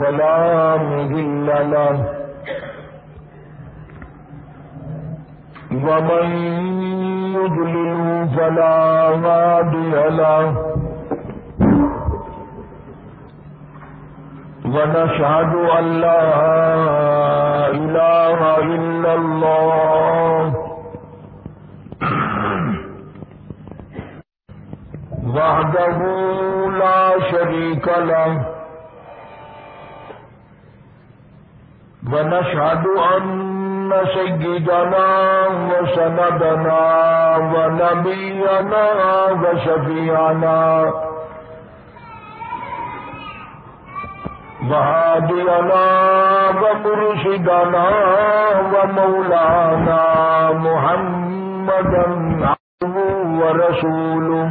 فلا مذل له. ومن يضلل فلا هادي له. ونشهد أن لا إله إلا الله. وحده لا شريك له. ونشهد أن سيدنا وسندنا ونبينا وشفيعنا وهادينا ومرشدنا ومولانا محمدا عبده ورسوله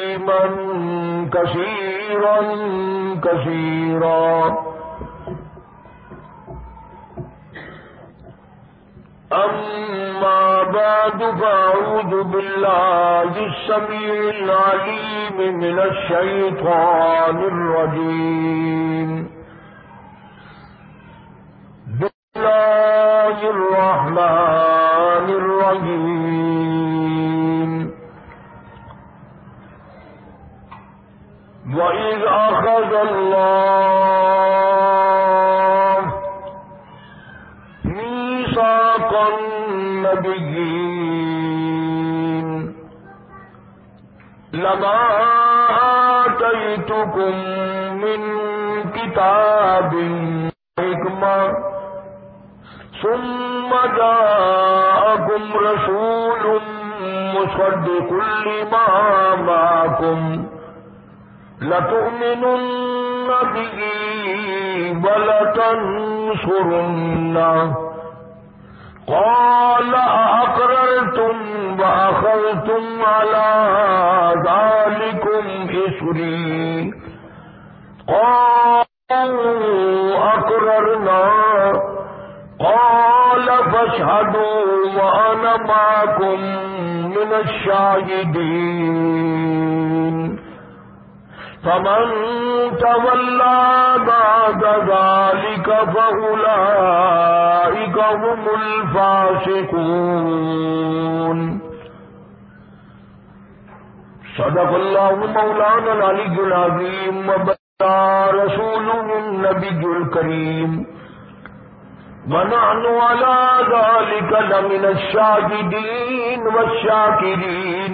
كثيرا كثيرا. أما بعد فأعوذ بالله السميع العليم من الشيطان الرجيم. بسم الله الرحمن الرحيم. الله ميثاق النبيين لما آتيتكم من كتاب حكمة ثم جاءكم رسول مصدق لما معكم لتؤمنن به ولتنصرنه قال أقررتم وأخذتم على ذلكم إسري. قالوا، أقررنا. قال، فاشهدوا وأنا معكم من الشاهدين. فمن تولى بعد ذلك فأولئك هم الفاسقون. صدق الله مولانا العلي العظيم وبدا رسوله النبي الكريم. ونحن على ذلك لمن الشاهدين والشاكرين.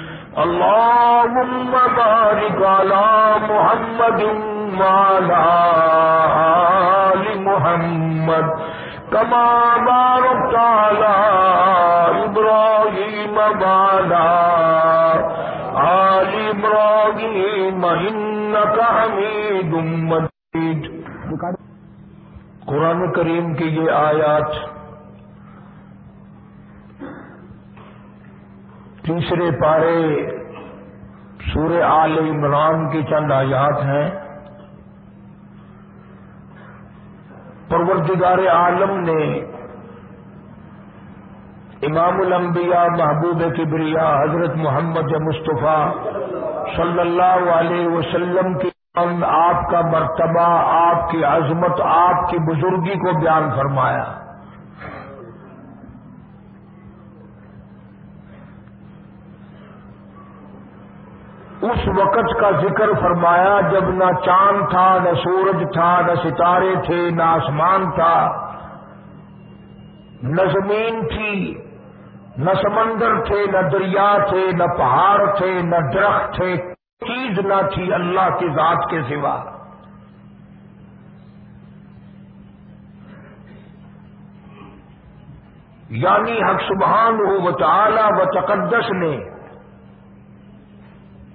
اللهم بارك على محمد وعلى آل محمد كما باركت على إبراهيم وعلى آل إبراهيم إنك حميد مجيد. قرآن کریم کی یہ آیات تیسرے پارے سورہ آل عمران کی چند آیات ہیں۔ پروردگار عالم نے امام الانبیاء محبوب کبریا حضرت محمد مصطفیٰ صلی اللہ علیہ وسلم کی آپ کا مرتبہ، آپ کی عظمت، آپ کی بزرگی کو بیان فرمایا۔ اس وقت کا ذکر فرمایا جب نہ چاند تھا، نہ سورج تھا، نہ ستارے تھے، نہ آسمان تھا۔ نہ زمین تھی، نہ سمندر تھے، نہ دریا تھے، نہ پہاڑ تھے، نہ درخت تھے۔ چیز نہ تھی اللہ کی ذات کے سوا۔ یعنی حق سبحان ہو و تعالی و تقدس نے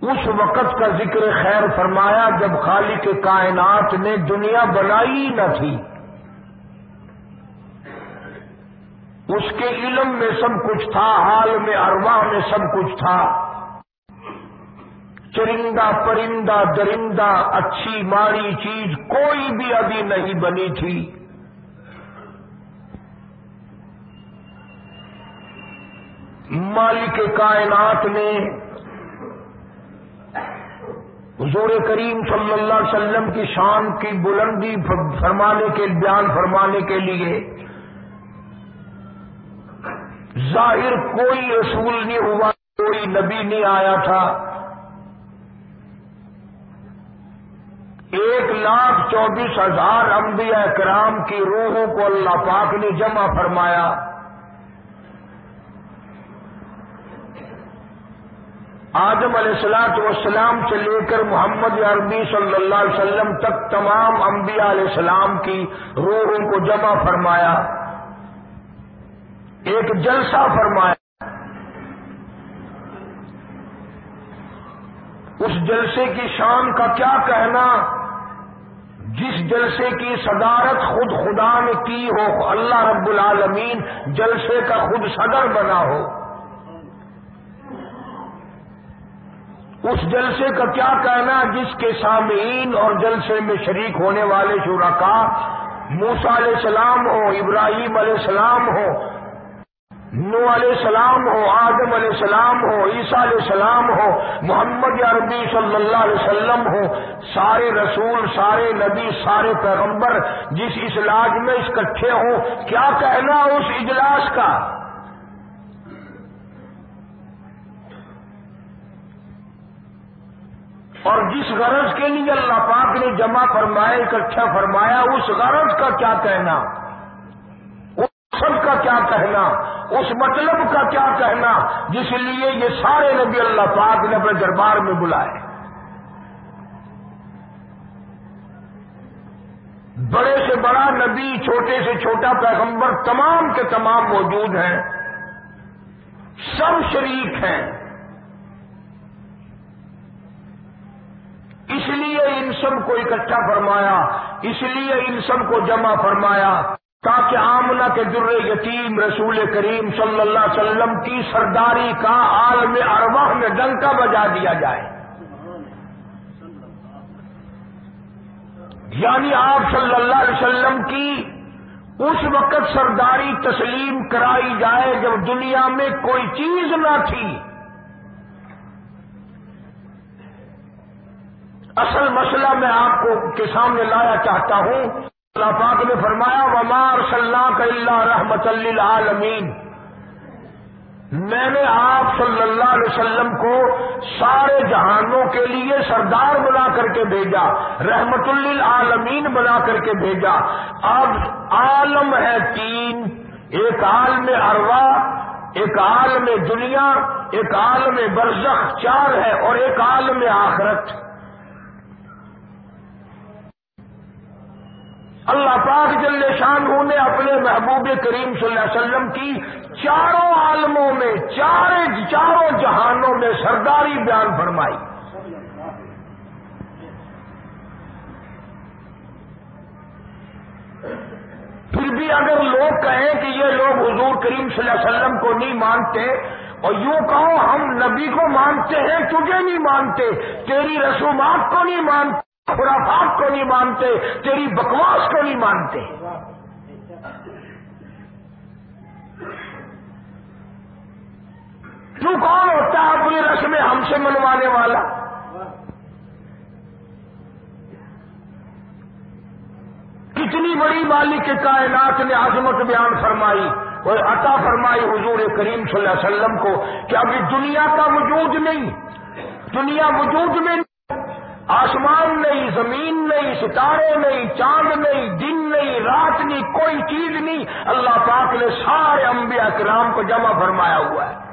اس وقت کا ذکر خیر فرمایا جب خالق کائنات نے دنیا بنائی نہ تھی۔ اس کے علم میں سب کچھ تھا، حال میں، ارواح میں سب کچھ تھا۔ چرندہ، پرندہ، درندہ، اچھی ماری چیز کوئی بھی ابھی نہیں بنی تھی۔ مالک کائنات نے حضور کریم صلی اللہ علیہ وسلم کی شان کی بلندی فرمانے کے بیان فرمانے کے لیے ظاہر کوئی رسول نہیں ہوا، کوئی نبی نہیں آیا تھا۔ ایک لاکھ چوبیس ہزار انبیاء کرام کی روحوں کو اللہ پاک نے جمع فرمایا۔ آدم علیہ السلاط والسلام سے لے کر محمد عربی صلی اللہ علیہ وسلم تک تمام انبیاء علیہ السلام کی روحوں کو جمع فرمایا۔ ایک جلسہ فرمایا۔ اس جلسے کی شان کا کیا کہنا؟ جس جلسے کی صدارت خود خدا نے کی ہو، اللہ رب العالمین جلسے کا خود صدر بنا ہو۔ اس جلسے کا کیا کہنا جس کے سامعین اور جلسے میں شریک ہونے والے شرکا موسا علیہ السلام ہو، ابراہیم علیہ السلام ہو نو علیہ السلام ہو، آدم علیہ السلام ہو، عیسیٰ علیہ السلام ہو، محمد عربی صلی اللہ علیہ وسلم ہو، سارے رسول، سارے نبی، سارے پیغمبر جس اجلاس میں اکٹھے ہوں، کیا کہنا اس اجلاس کا؟ اور جس غرض کے لیے اللہ پاک نے جمع فرمایا، اکٹھا فرمایا، اس غرض کا کیا کہنا؟ اس سب کا کیا کہنا؟ اس مطلب کا کیا کہنا؟ جس لیے یہ سارے نبی اللہ پاک نے اپنے دربار میں بلائے۔ بڑے سے بڑا نبی، چھوٹے سے چھوٹا پیغمبر تمام کے تمام موجود ہیں۔ سب شریک ہیں اس لیے ان سب کو اکٹھا فرمایا، اس لیے ان سب کو جمع فرمایا تاکہ آمنا کے در یتیم رسول کریم صلی اللہ علیہ وسلم کی سرداری کا عالم ارواح میں ڈنکا بجا دیا جائے۔ یعنی آپ صلی اللہ علیہ وسلم کی اس وقت سرداری تسلیم کرائی جائے جب دنیا میں کوئی چیز نہ تھی۔ اصل مسئلہ میں آپ کو کے سامنے لایا چاہتا ہوں۔ اللہ پاک نے فرمایا ومار صلی اللہ اللہ رحمت للعالمین میں نے آپ صلی اللہ علیہ وسلم کو سارے جہانوں کے لیے سردار بنا کر کے بھیجا، رحمت للعالمین بنا کر کے بھیجا۔ اب عالم ہے تین، ایک عالم اروا، ایک عالم دنیا، ایک عالم برزخ، چار ہے اور ایک عالم آخرت۔ اللہ پاک جل شان نے اپنے محبوب کریم صلی اللہ علیہ وسلم کی چاروں عالموں میں چار چاروں جہانوں میں سرداری بیان فرمائی۔ پھر بھی اگر لوگ کہیں کہ یہ لوگ حضور کریم صلی اللہ علیہ وسلم کو نہیں مانتے، اور یوں کہو ہم نبی کو مانتے ہیں، تجھے نہیں مانتے، تیری رسومات کو نہیں مانتے۔ خرافات کو نہیں مانتے، تیری بکواس کو نہیں مانتے۔ تو کون ہوتا ہے اپنی رسمیں ہم سے منوانے والا؟ کتنی بڑی مالک کائنات نے عظمت بیان فرمائی، اور عطا فرمائی حضور کریم صلی اللہ علیہ وسلم کو کہ ابھی دنیا کا وجود نہیں، دنیا وجود میں آسمان نہیں، زمین نہیں، ستارے نہیں، چاند نہیں، دن نہیں، رات نہیں، کوئی چیز نہیں۔ اللہ پاک نے سارے انبیاء کرام کو جمع فرمایا ہوا ہے۔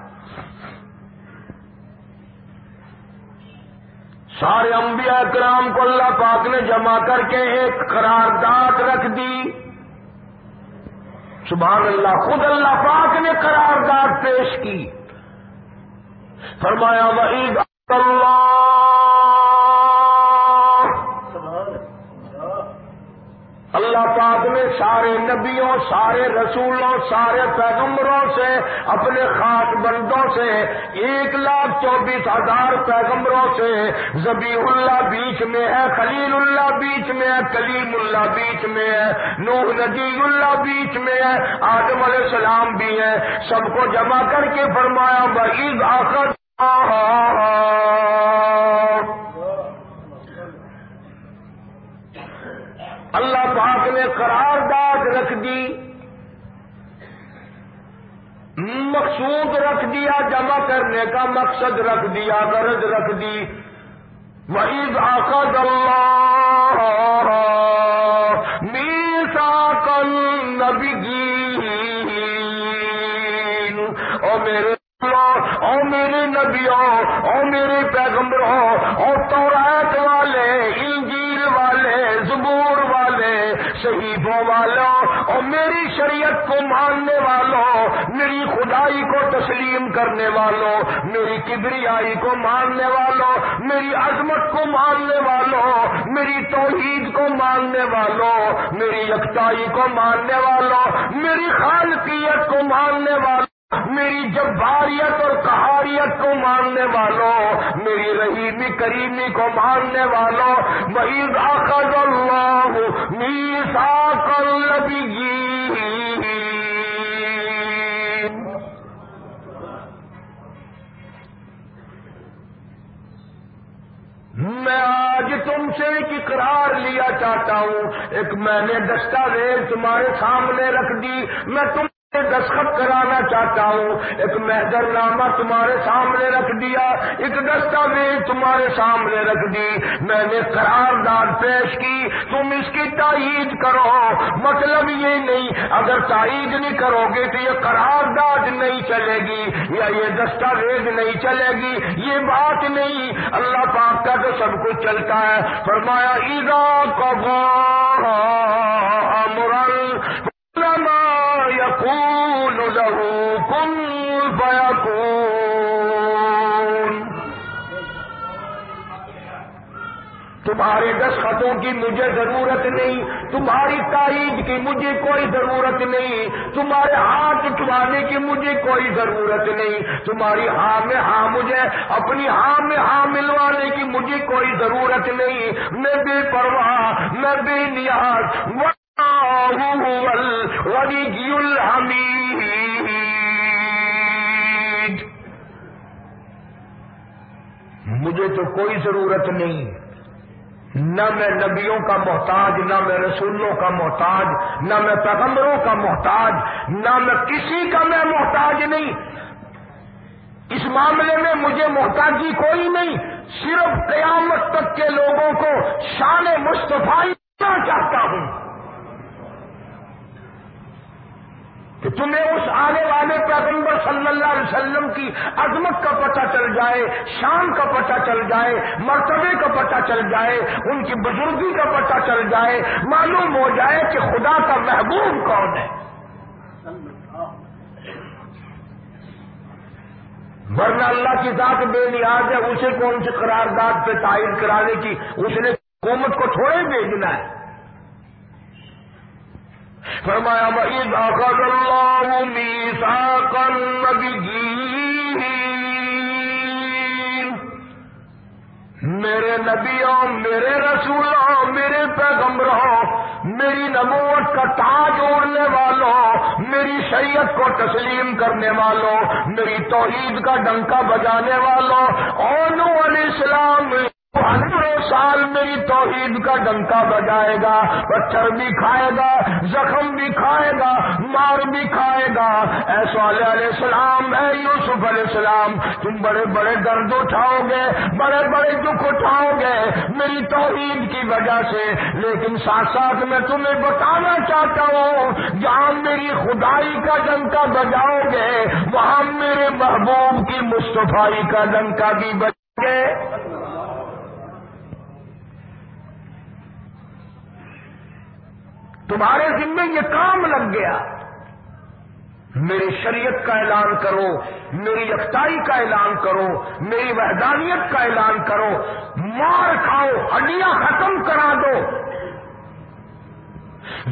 سارے انبیاء کرام کو اللہ پاک نے جمع کر کے ایک قرارداد رکھ دی۔ سبحان اللہ، خود اللہ پاک نے قرارداد پیش کی۔ فرمایا وعید اللہ اللہ پاک نے سارے نبیوں، سارے رسولوں، سارے پیغمبروں سے، اپنے خاص بندوں سے، ایک لاکھ چوبیس ہزار پیغمبروں سے زبی اللہ بیچ میں ہے، خلیل اللہ بیچ میں ہے، کلیم اللہ بیچ میں ہے، نوح ندی اللہ بیچ میں ہے، آدم علیہ السلام بھی ہے سب کو جمع کر کے فرمایا بھائی آخر اللہ پاک نے قرار داد رکھ دی، مقصود رکھ دیا، جمع کرنے کا مقصد رکھ دیا، غرض رکھ دی۔ وعید آقد اللہ میسا کل نبی او میرے او میرے نبیوں او میرے پیغمبروں اور تو والے، انجیل والے، زبور شہیدوں والوں اور میری شریعت کو ماننے والوں، میری خدائی کو تسلیم کرنے والوں، میری کبریائی کو ماننے والوں، میری عظمت کو ماننے والوں، میری توحید کو ماننے والوں، میری یکتائی کو ماننے والوں، میری خالقیت کو ماننے والوں۔ میری جباریت اور کہاریت کو ماننے والوں، میری رحیمی، کریمی کو ماننے والوں مہیز آخر اللہ میسا کر میں آج تم سے ایک اقرار لیا چاہتا ہوں۔ ایک میں نے دستاویز تمہارے سامنے رکھ دی۔ میں تم دستخط کرانا چاہتا ہوں۔ ایک محضر نامہ تمہارے سامنے رکھ دیا۔ ایک دستاویز تمہارے سامنے رکھ دی۔ میں نے قرارداد پیش کی۔ تم اس کی تائید کرو۔ مطلب یہ نہیں، اگر تائید نہیں کرو گے تو یہ قرارداد نہیں چلے گی یا یہ دستاویز نہیں چلے گی۔ یہ بات نہیں۔ اللہ پاک کا تو سب کچھ چلتا ہے۔ فرمایا ایزا کو امرل يقول له كن فيكون. تمہارے دستخطوں کی مجھے ضرورت نہیں، تمہاری تائید کی مجھے کوئی ضرورت نہیں، تمہارے ہاتھ اٹھوانے کی مجھے کوئی ضرورت نہیں، تمہاری ہاں میں ہاں مجھے، اپنی ہاں میں ہاں ملوانے کی مجھے کوئی ضرورت نہیں، میں بے پرواہ، میں بے نیاز مجھے تو کوئی ضرورت نہیں. نہ میں نبیوں کا محتاج، نہ میں رسولوں کا محتاج، نہ میں پیغمبروں کا محتاج، نہ میں کسی کا میں محتاج نہیں. اس معاملے میں مجھے محتاجی کوئی نہیں. صرف قیامت تک کے لوگوں کو شان مصطفی چاہتا ہوں. کہ تمہیں اس آنے والے پیغمبر صلی اللہ علیہ وسلم کی عظمت کا پتہ چل جائے، شان کا پتہ چل جائے، مرتبے کا پتہ چل جائے، ان کی بزرگی کا پتہ چل جائے، معلوم ہو جائے کہ خدا کا محبوب کون ہے۔ ورنہ اللہ کی ذات بے نیاز ہے، اسے کون سی قرارداد پہ تعین کرانے کی؟ اس نے حکومت کو تھوڑے بھیجنا ہے۔ فرمایا بھائی اخذ اللہ میثاق النبیین میرے نبیوں، میرے رسولوں، میرے پیغمبروں، میری نبوت کا تاج اوڑھنے والوں، میری شریعت کو تسلیم کرنے والوں، میری توحید کا ڈنکا بجانے والوں اور علیہ السلام ہزاروں سال میری توحید کا ڈنکا بجائے گا پتھر بھی کھائے گا، زخم بھی کھائے گا، مار بھی کھائے گا۔ ایسا علیہ السلام، اے یوسف علیہ السلام، تم بڑے بڑے درد اٹھاؤ گے، بڑے بڑے دکھ اٹھاؤ گے میری توحید کی وجہ سے۔ لیکن ساتھ ساتھ میں تمہیں بتانا چاہتا ہوں، جہاں میری خدائی کا ڈنکا بجاؤ گے، وہاں میرے محبوب کی مصطفائی کا ڈنکا بھی بجاؤ گے۔ تمہارے ذمے یہ کام لگ گیا۔ میری شریعت کا اعلان کرو، میری یکتائی کا اعلان کرو، میری وحدانیت کا اعلان کرو۔ مار کھاؤ، ہڈیاں ختم کرا دو۔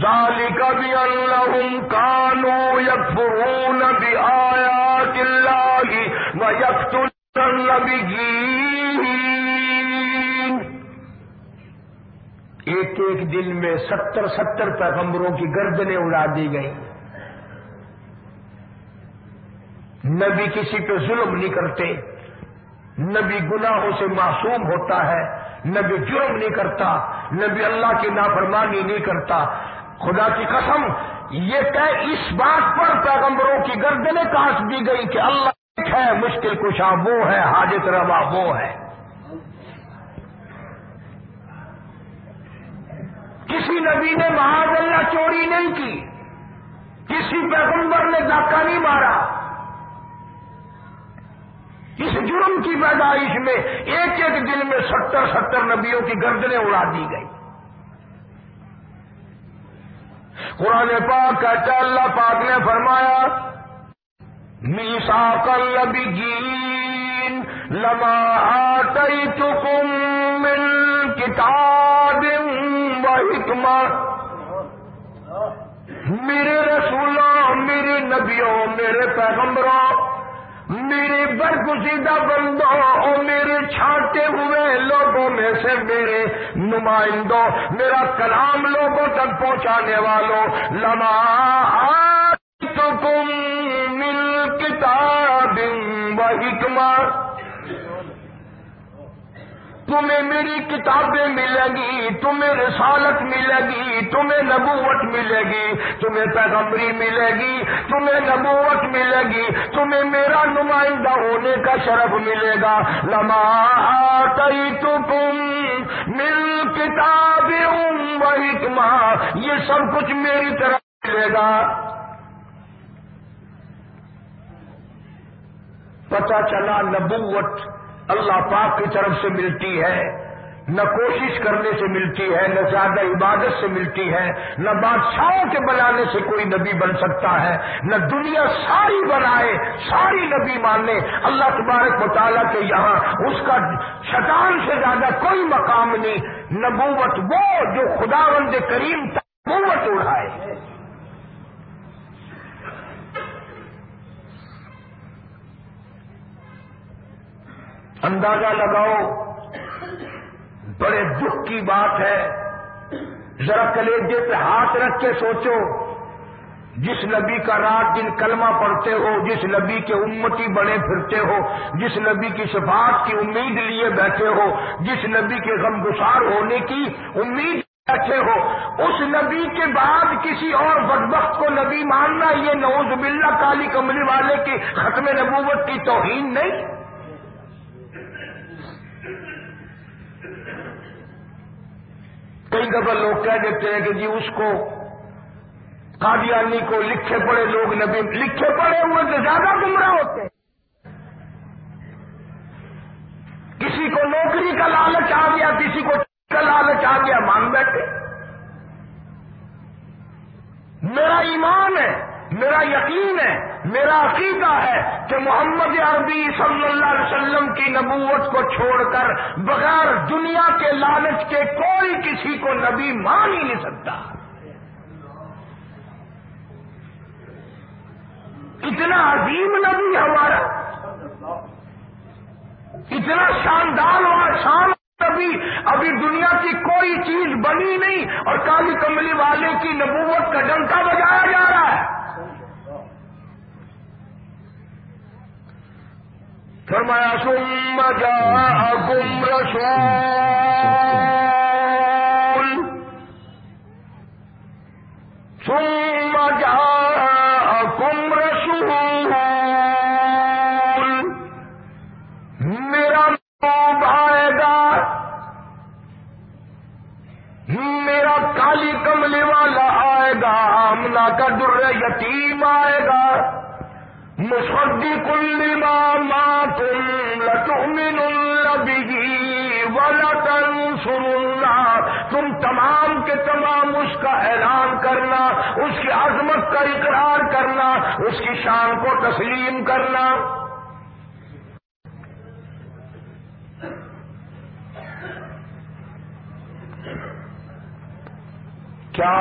ذالک بھی اللہ کانو یکفرون بھی آیا ایک ایک دن میں ستر ستر پیغمبروں کی گردنیں اڑا دی گئی نبی کسی پہ ظلم نہیں کرتے۔ نبی گناہوں سے معصوم ہوتا ہے۔ نبی جرم نہیں کرتا۔ نبی اللہ کی نافرمانی نہیں کرتا۔ خدا کی قسم، یہ کہ اس بات پر پیغمبروں کی گردنیں کاٹ دی گئی کہ اللہ ہے، مشکل کشا وہ ہے، حاجت روا وہ ہے۔ کسی نبی نے معاذ اللہ چوری نہیں کی، کسی پیغمبر نے ڈاکہ نہیں مارا۔ اس جرم کی پیدائش میں ایک ایک دن میں ستر ستر نبیوں کی گردنیں اڑا دی گئی۔ قرآن پاک کہتا اللہ پاک نے فرمایا میسا کل نبی گین لما آئی چکم مل کتاب و میرے رسولوں، میرے نبیوں، میرے پیغمبروں، میرے برگزیدہ بندوں، اور میرے چھاٹے ہوئے لوگوں میں سے میرے نمائندوں، میرا کلام لوگوں تک پہنچانے والوں، لما تم مل کتاب و حکمت تمہیں میری کتابیں ملیں گی، تمہیں رسالت ملے گی، تمہیں نبوت ملے گی، تمہیں پیغمبری ملے گی، تمہیں نبوت ملے گی، تمہیں میرا نمائندہ ہونے کا شرف ملے گا۔ لما آئی تو تم مل کتاب یہ سب کچھ میری طرف ملے گا۔ پتا چلا نبوت اللہ پاک کی طرف سے ملتی ہے، نہ کوشش کرنے سے ملتی ہے، نہ زیادہ عبادت سے ملتی ہے، نہ بادشاہوں کے بنانے سے کوئی نبی بن سکتا ہے، نہ دنیا ساری بنائے، ساری نبی ماننے اللہ تبارک مطالعہ کے یہاں اس کا شطان سے زیادہ کوئی مقام نہیں۔ نبوت وہ جو خدا بند کریم نبوت اڑائے اندازہ لگاؤ، بڑے دکھ کی بات ہے۔ ذرا کلیجے پہ ہاتھ رکھ کے سوچو، جس نبی کا رات دن کلمہ پڑھتے ہو، جس نبی کے امتی بنے پھرتے ہو، جس نبی کی صفات کی امید لیے بیٹھے ہو، جس نبی کے غم گسار ہونے کی امید بیٹھے ہو، اس نبی کے بعد کسی اور بدبخت کو نبی ماننا، یہ نوز باللہ کالی کملی والے کی ختم نبوت کی توہین نہیں۔ کئی دفعہ لوگ کہہ دیتے ہیں کہ جی اس کو قادیانی کو لکھے پڑے لوگ نبی، لکھے پڑے ہوئے تو زیادہ گمراہ ہوتے ہیں۔ کسی کو نوکری کا لالچ آ گیا، کسی کو کا لالچ آ گیا، مان بیٹھے۔ میرا ایمان ہے میرا یقین ہے، میرا عقیدہ ہے کہ محمد عربی صلی اللہ علیہ وسلم کی نبوت کو چھوڑ کر بغیر دنیا کے لالچ کے کوئی کسی کو نبی مان ہی نہیں سکتا۔ اتنا عظیم نبی ہمارا۔ اتنا شاندار اور شان ابھی ابھی دنیا کی کوئی چیز بنی نہیں اور کالی کملی والے کی نبوت کا ڈنکا بجایا جا رہا ہے۔ فرمایا سم جا گم رسول. ثم جاءكم رسول. میرا محبوب آئے گا، میرا کالی کملی والا آئے گا آمنا کا در یتیم آئے گا۔ مصدق لما ما تم لتؤمنن به ولتنصرن. تم تمام کے تمام اس کا اعلان کرنا، اس کی عظمت کا اقرار کرنا، اس کی شان کو تسلیم کرنا. کیا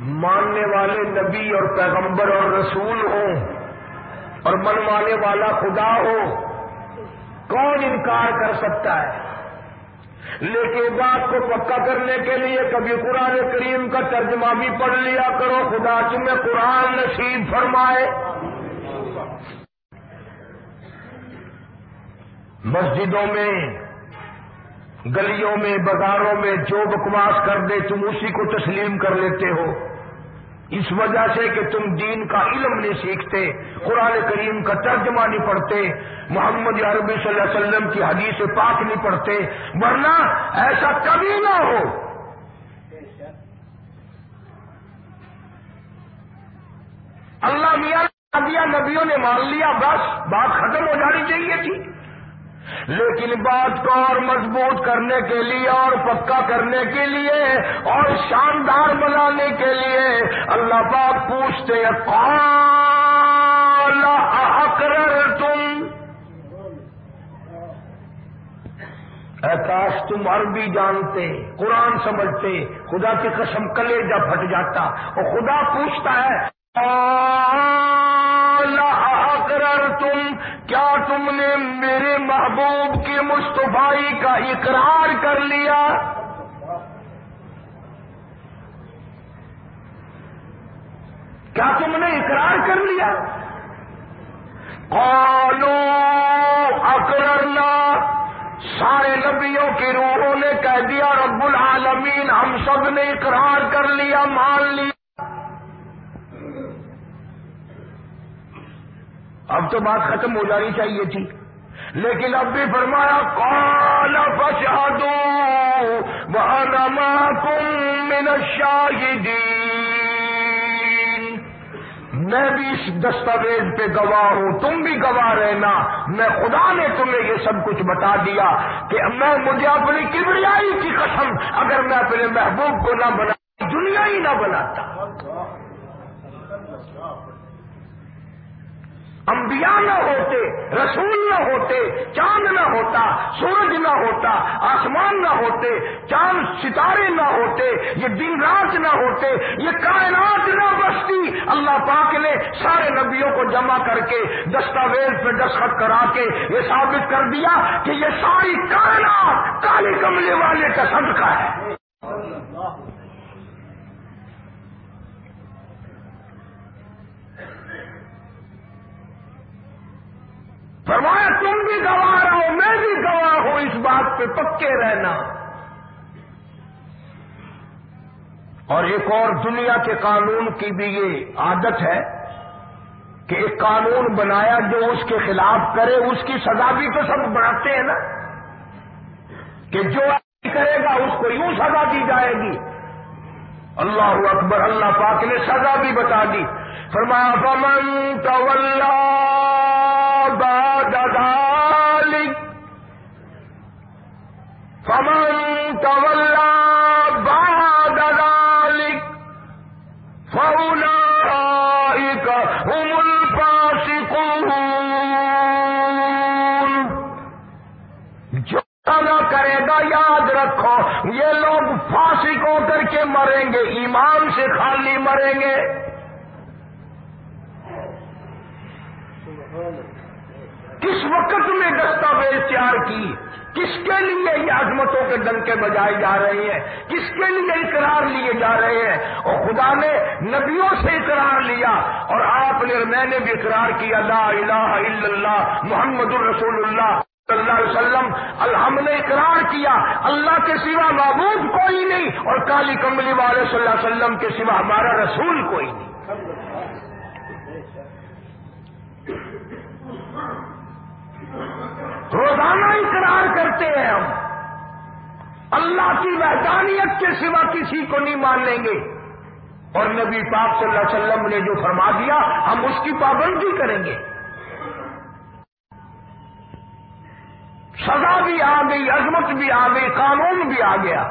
ماننے والے نبی اور پیغمبر اور رسول ہوں؟ اور منوانے والا خدا ہو، کون انکار کر سکتا ہے؟ لیکن بات کو پکا کرنے کے لیے کبھی قرآن کریم کا ترجمہ بھی پڑھ لیا کرو۔ خدا تمہیں قرآن نصیب فرمائے۔ مسجدوں میں، گلیوں میں، بازاروں میں جو بکواس کر دے، تم اسی کو تسلیم کر لیتے ہو۔ اس وجہ سے کہ تم دین کا علم نہیں سیکھتے، قرآن کریم کا ترجمہ نہیں پڑھتے، محمد عربی صلی اللہ علیہ وسلم کی حدیث پاک نہیں پڑھتے، ورنہ ایسا کبھی نہ ہو۔ اللہ میاں نبیوں نے مان لیا، بس بات ختم ہو جانی چاہیے تھی۔ لیکن بات کو اور مضبوط کرنے کے لیے اور پکا کرنے کے لیے اور شاندار بنانے کے لیے اللہ پاک پوچھتے اکرر تم کاش تم عربی جانتے، قرآن سمجھتے، خدا کی قسم کلیجہ پھٹ جاتا اور خدا پوچھتا ہے تم کیا تم نے میرے محبوب کی مصطفی کا اقرار کر لیا؟ کیا تم نے اقرار کر لیا؟ قالو اکررنا سارے نبیوں کی روحوں نے کہہ دیا، رب العالمین، ہم سب نے اقرار کر لیا، مان لیا۔ اب تو بات ختم ہو جانی چاہیے تھی۔ لیکن اب بھی فرمایا کال فشادو کم من الشاہدین میں بھی اس دستاویز پہ گواہ ہوں، تم بھی گواہ رہنا۔ میں خدا نے تمہیں یہ سب کچھ بتا دیا کہ میں مجھے اپنی کبریائی کی قسم، اگر میں اپنے محبوب کو نہ بنا، دنیا ہی نہ بناتا۔ انبیاء نہ ہوتے، رسول نہ ہوتے، چاند نہ ہوتا، سورج نہ ہوتا، آسمان نہ ہوتے، چاند ستارے نہ ہوتے، یہ دن رات نہ ہوتے، یہ کائنات نہ بستی۔ اللہ پاک نے سارے نبیوں کو جمع کر کے دستاویز پہ دستخط کرا کے یہ ثابت کر دیا کہ یہ ساری کائنات کالے کملے والے کا صدقہ ہے فرمایا تم بھی گواہ رہو میں بھی گواہ ہوں اس بات پہ پکے رہنا۔ اور ایک اور دنیا کے قانون کی بھی یہ عادت ہے کہ ایک قانون بنایا جو اس کے خلاف کرے، اس کی سزا بھی تو سب بناتے ہیں نا۔ کہ جو کرے گا، اس کو یوں سزا دی جائے گی۔ اللہ اکبر، اللہ پاک نے سزا بھی بتا دی۔ فرمایا، فمن تولا بعد ذلك فمن تولى بعد ذلك فأولئك هم الفاسقون۔ جو نہ کرے گا، یاد رکھو، یہ لوگ فاسق ہو کر کے مریں گے، ایمان سے خالی مریں گے۔ کس وقت میں دستاویز تیار کی؟ کس کے لیے یہ عظمتوں کے ڈنکے بجائے جا رہے ہیں؟ کس کے لیے اقرار لیے جا رہے ہیں؟ اور خدا نے نبیوں سے اقرار لیا اور آپ نے میں نے بھی اقرار کیا، لا الہ الا اللہ، محمد الرسول اللہ صلی اللہ علیہ وسلم ہم نے اقرار کیا، اللہ کے سوا معبود کوئی نہیں اور کالی کملی والے صلی اللہ علیہ وسلم کے سوا ہمارا رسول کوئی نہیں۔ روزانہ اقرار کرتے ہیں ہم۔ اللہ کی وحدانیت کے سوا کسی کو نہیں مان لیں گے۔ اور نبی پاک صلی اللہ علیہ وسلم نے جو فرما دیا، ہم اس کی پابندی کریں گے۔ سزا بھی آ گئی، عظمت بھی آ گئی، قانون بھی آ گیا۔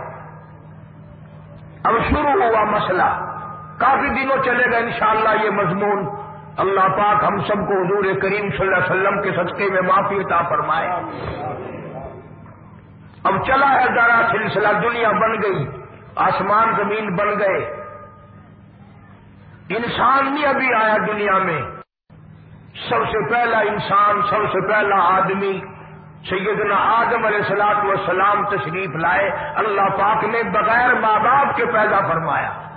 اب شروع ہوا مسئلہ۔ کافی دنوں چلے گا انشاءاللہ یہ مضمون۔ اللہ پاک ہم سب کو حضور کریم صلی اللہ علیہ وسلم کے صدقے میں معافی عطا فرمائے۔ اب چلا ہے ذرا سلسلہ، دنیا بن گئی، آسمان، زمین بن گئے۔ انسان بھی ابھی آیا دنیا میں۔ سب سے پہلا انسان، سب سے پہلا آدمی سیدنا آدم علیہ السلاط والسلام تشریف لائے۔ اللہ پاک نے بغیر ماں باپ کے پیدا فرمایا۔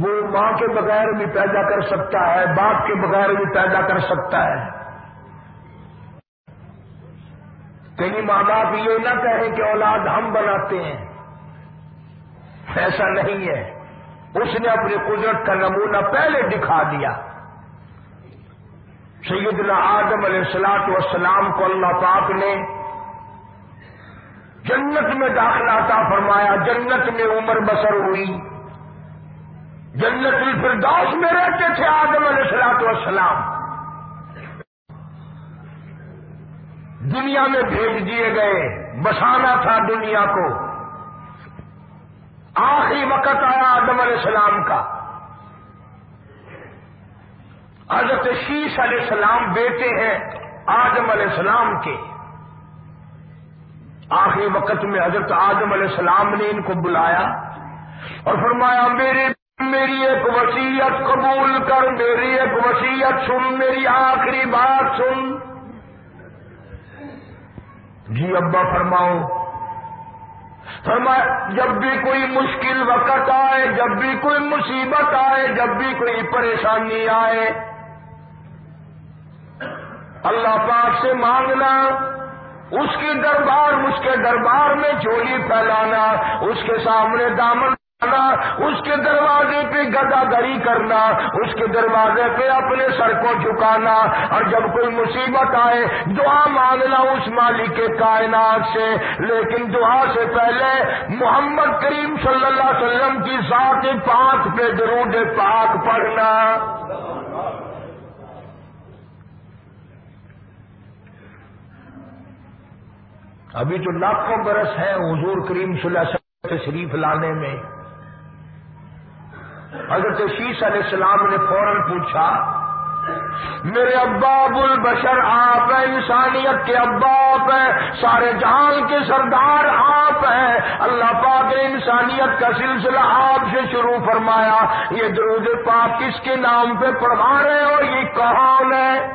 وہ ماں کے بغیر بھی پیدا کر سکتا ہے، باپ کے بغیر بھی پیدا کر سکتا ہے۔ کہیں ماں باپ یہ نہ کہیں کہ اولاد ہم بناتے ہیں۔ ایسا نہیں ہے۔ اس نے اپنی قدرت کا نمونہ پہلے دکھا دیا۔ سیدنا آدم علیہ السلاط والسلام کو اللہ پاک نے جنت میں داخلہ عطا فرمایا، جنت میں عمر بسر ہوئی۔ جنت الفردوس میں رہتے تھے آدم علیہ السلاط والسلام۔ دنیا میں بھیج دیے گئے، بسانا تھا دنیا کو۔ آخری وقت آیا آدم علیہ السلام کا۔ حضرت شیش علیہ السلام بیٹے ہیں آدم علیہ السلام کے۔ آخری وقت میں حضرت آدم علیہ السلام نے ان کو بلایا اور فرمایا، میرے میری ایک وسیعت قبول کر، میری ایک وسیعت سن، میری آخری بات سن۔ جی ابا فرماؤ فرمایا، جب بھی کوئی مشکل وقت آئے، جب بھی کوئی مصیبت آئے، جب بھی کوئی پریشانی آئے، اللہ پاک سے مانگنا، اس کے دربار، اس کے دربار میں چولی پھیلانا، اس کے سامنے دامن اس کے دروازے پہ گدا گری کرنا، اس کے دروازے پہ اپنے سر کو جھکانا، اور جب کوئی مصیبت آئے، دعا مانگنا اس مالک کے کائنات سے۔ لیکن دعا سے پہلے محمد کریم صلی اللہ علیہ وسلم کی ذات پاک پہ درود پاک پڑھنا۔ ابھی تو لاکھوں برس ہے حضور کریم صلی اللہ علیہ وسلم تشریف لانے میں۔ حضرت شیش علیہ السلام نے فوراً پوچھا، میرے ابا ابو البشر، آپ ہیں انسانیت کے ابا، آپ ہیں سارے جہان کے سردار، آپ ہیں۔ اللہ پاک نے انسانیت کا سلسلہ آپ سے شروع فرمایا، یہ درود پاک کس کے نام پہ پڑھا رہے ہو؟ یہ کون ہے؟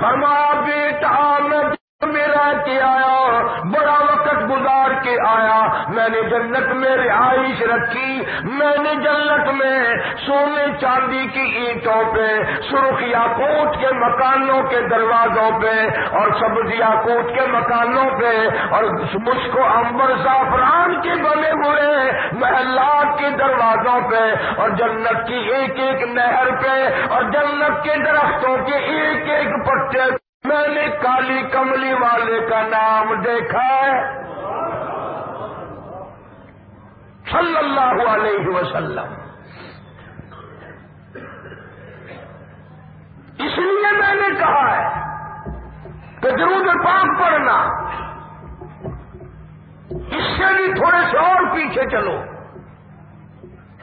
فرمایا بیٹا، میں میرا کے آیا بڑا وقت گزار کے آیا۔ میں نے جنت میں رہائش رکھی۔ میں نے جنت میں سونے چاندی کی اینٹوں پہ سرخیا کوٹ کے مکانوں کے دروازوں پہ اور سبزیا کوٹ کے مکانوں پہ اور مشک و امبر زعفران کے بنے ہوئے محلات کے دروازوں پہ اور جنت کی ایک ایک نہر پہ اور جنت کے درختوں کے ایک ایک پٹے میں نے کالی کملی والے کا نام دیکھا ہے۔ صلی اللہ علیہ وسلم۔ اس لیے میں نے کہا ہے کہ درود پاک پڑھنا، اس سے بھی تھوڑے سے اور پیچھے چلو،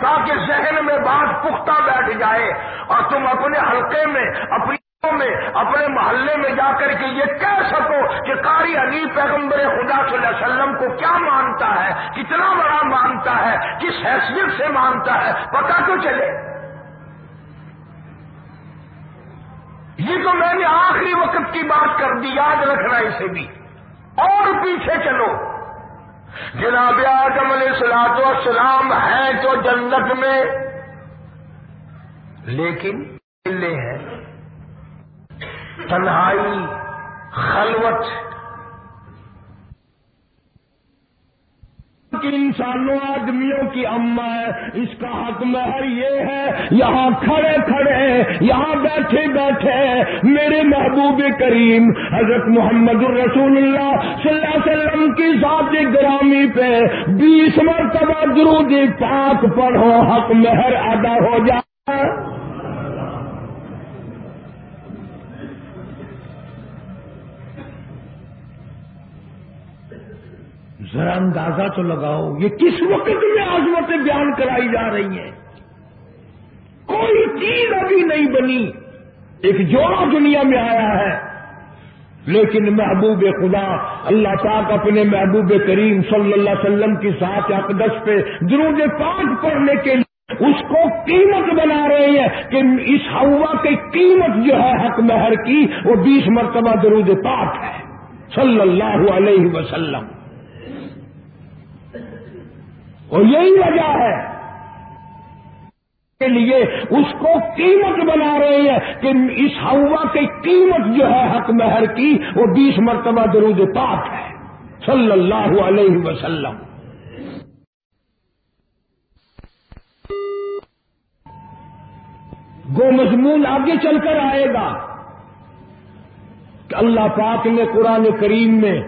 تاکہ ذہن میں بات پختہ بیٹھ جائے اور تم اپنے حلقے میں اپنی میں اپنے محلے میں جا کر کے یہ کہہ سکو کہ قاری علی پیغمبر خدا صلی اللہ علیہ وسلم کو کیا مانتا ہے، کتنا بڑا مانتا ہے، کس حیثیت سے مانتا ہے پتا تو چلے۔ یہ تو میں نے آخری وقت کی بات کر دی، یاد رکھنا اسے بھی۔ اور پیچھے چلو۔ جناب آدم علیہ السلاط والسلام ہے تو جنت میں، لیکن ہیں تنہائی، خلوت۔ انسانوں، آدمیوں کی اما ہے، اس کا حق مہر یہ ہے، یہاں کھڑے کھڑے، یہاں بیٹھے بیٹھے، میرے محبوب کریم، حضرت محمد الرسول اللہ صلی اللہ علیہ وسلم کی ذات گرامی پہ بیس مرتبہ درود پاک پڑھو، حق مہر ادا ہو جائے۔ ذرا اندازہ تو لگاؤ، یہ کس وقت میں عظمتیں بیان کرائی جا رہی ہیں؟ کوئی چیز ابھی نہیں بنی۔ ایک جوڑا دنیا میں آیا ہے۔ لیکن محبوب خدا، اللہ پاک اپنے محبوب کریم صلی اللہ علیہ وسلم کی ساتھ اقدس پہ درود پاک پڑھنے کے لیے اس کو قیمت بنا رہے ہیں کہ اس ہوا کی قیمت جو ہے حق مہر کی، وہ بیس مرتبہ درود پاک ہے۔ صلی اللہ علیہ وسلم۔ اور یہی وجہ ہے کے لیے اس کو قیمت بنا رہے ہیں کہ اس ہوا کی قیمت جو ہے حق مہر کی وہ بیس مرتبہ درود پاک ہے۔ صلی اللہ علیہ وسلم۔ وہ مضمون آگے چل کر آئے گا کہ اللہ پاک نے قرآن کریم میں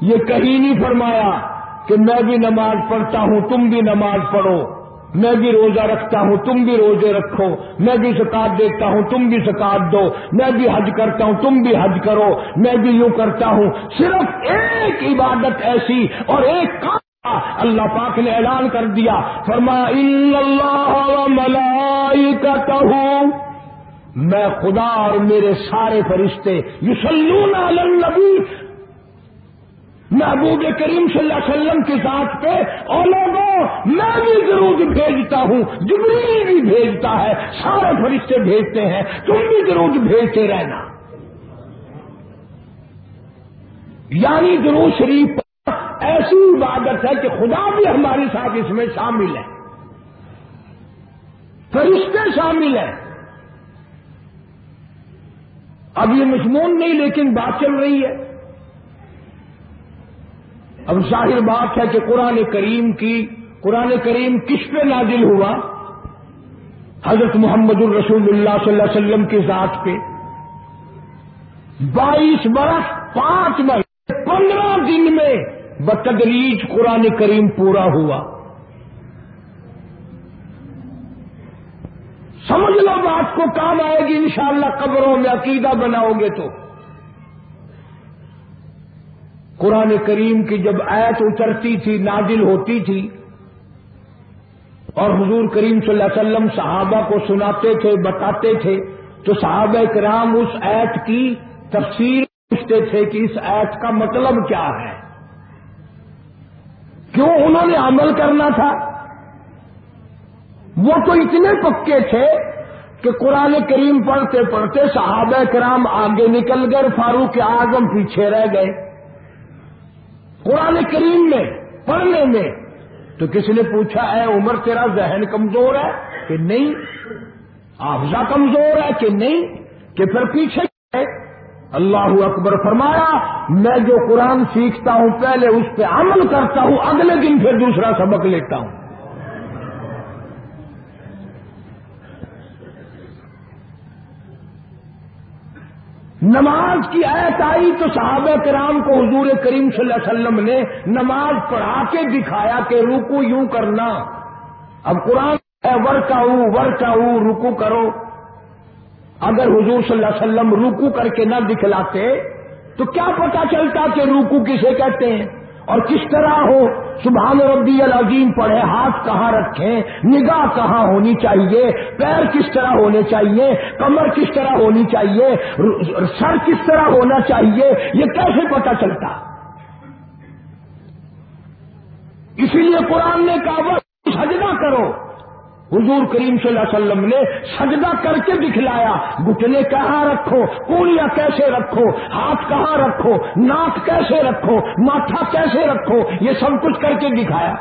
یہ کہیں نہیں فرمایا کہ میں بھی نماز پڑھتا ہوں، تم بھی نماز پڑھو۔ میں بھی روزہ رکھتا ہوں، تم بھی روزے رکھو۔ میں بھی سکاط دیتا ہوں، تم بھی سکاط دو۔ میں بھی حج کرتا ہوں، تم بھی حج کرو۔ میں بھی یوں کرتا ہوں۔ صرف ایک عبادت ایسی اور ایک کام اللہ پاک نے اعلان کر دیا۔ فرما اللہ ملائی میں خدا اور میرے سارے فرشتے یوسلون النبی محبوب کریم صلی اللہ علیہ وسلم کے ساتھ پہ اور لوگوں، میں بھی ضرور بھیجتا ہوں، جبریل بھی بھیجتا ہے، سارے فرشتے بھیجتے ہیں، تم بھی ضرور بھیجتے رہنا۔ یعنی ضرور شریف ایسی عبادت ہے کہ خدا بھی ہمارے ساتھ اس میں شامل ہے۔ فرشتے شامل ہیں۔ اب یہ مضمون نہیں، لیکن بات چل رہی ہے۔ اب ظاہر بات ہے کہ قرآن کریم کی قرآن کریم کس پہ نازل ہوا؟ حضرت محمد الرسول اللہ صلی اللہ علیہ وسلم کے ذات پہ۔ بائیس برس، پانچ مہینے پندرہ دن میں بتدریج قرآن کریم پورا ہوا۔ سمجھ لو بات کو کام آئے گی انشاءاللہ، قبروں میں عقیدہ بناؤ گے تو۔ قرآن کریم کی جب آیت اترتی تھی نادل ہوتی تھی، اور حضور کریم صلی اللہ علیہ وسلم صحابہ کو سناتے تھے، بتاتے تھے، تو صحابہ کرام اس ایت کی تفسیر پوچھتے تھے کہ اس ایت کا مطلب کیا ہے۔ کیوں انہوں نے عمل کرنا تھا؟ وہ تو اتنے پکے تھے کہ قرآن کریم پڑھتے پڑھتے صحابہ کرام آگے نکل گئے فاروق اعظم پیچھے رہ گئے۔ قرآن کریم میں، پڑھنے میں۔ تو کسی نے پوچھا ہے عمر، تیرا ذہن کمزور ہے کہ نہیں؟ حافظہ کمزور ہے کہ نہیں؟ کہ پھر پیچھے اللہ اکبر فرمایا، میں جو قرآن سیکھتا ہوں، پہلے اس پہ عمل کرتا ہوں، اگلے دن پھر دوسرا سبق لیتا ہوں۔ نماز کی ایت آئی تو صحابہ کرام کو حضور کریم صلی اللہ علیہ وسلم نے نماز پڑھا کے دکھایا کہ رکو یوں کرنا۔ اب قرآن ور کا ور کا رکو کرو۔ اگر حضور صلی اللہ علیہ وسلم رکو کر کے نہ دکھلاتے تو کیا پتا چلتا کہ روکو کسے کہتے ہیں؟ اور کس طرح ہو؟ سبحان ربی العظیم، پڑھے ہاتھ کہاں رکھیں؟ نگاہ کہاں ہونی چاہیے؟ پیر کس طرح ہونے چاہیے؟ کمر کس طرح ہونی چاہیے؟ سر کس طرح ہونا چاہیے؟ یہ کیسے پتا چلتا؟ اسی لیے قرآن نے کہا سجدہ کرو۔ حضور کریم صلی اللہ علیہ وسلم نے سجدہ کر کے دکھلایا گٹنے کہاں رکھو پولیاں کیسے رکھو، ہاتھ کہاں رکھو، ناک کیسے رکھو، ماتھا کیسے رکھو، یہ سب کچھ کر کے دکھایا۔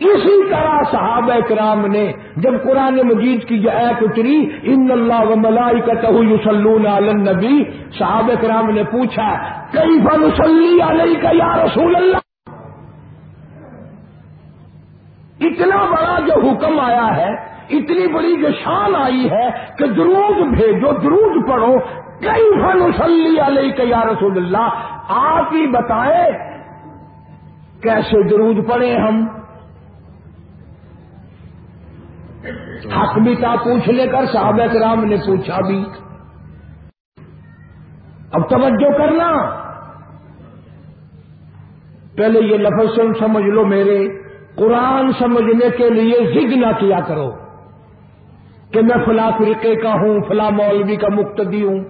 اسی طرح صحابہ کرام نے جب قرآن مجید کی ایت اتری، ان اللہ و ملائی کا یوسلون نبی صحابہ کرام نے پوچھا کئی فنسلی علیہ کا یا رسول اللہ؟ اتنا بڑا جو حکم آیا ہے، اتنی بڑی جو شان آئی ہے کہ درود بھیجو درود پڑھو کئی فن وسلی علیہ یا رسول اللہ؟ آپ ہی بتائیں کیسے درود پڑھے ہم؟ حق بھی تھا پوچھنے کر، صحابہ کرام نے پوچھا بھی۔ اب توجہ کرنا۔ پہلے یہ لفظ سمجھ لو میرے۔ قرآن سمجھنے کے لیے ضد نہ کیا کرو کہ میں فلاں فرقے کا ہوں، فلاں مولوی کا مقتدی ہوں۔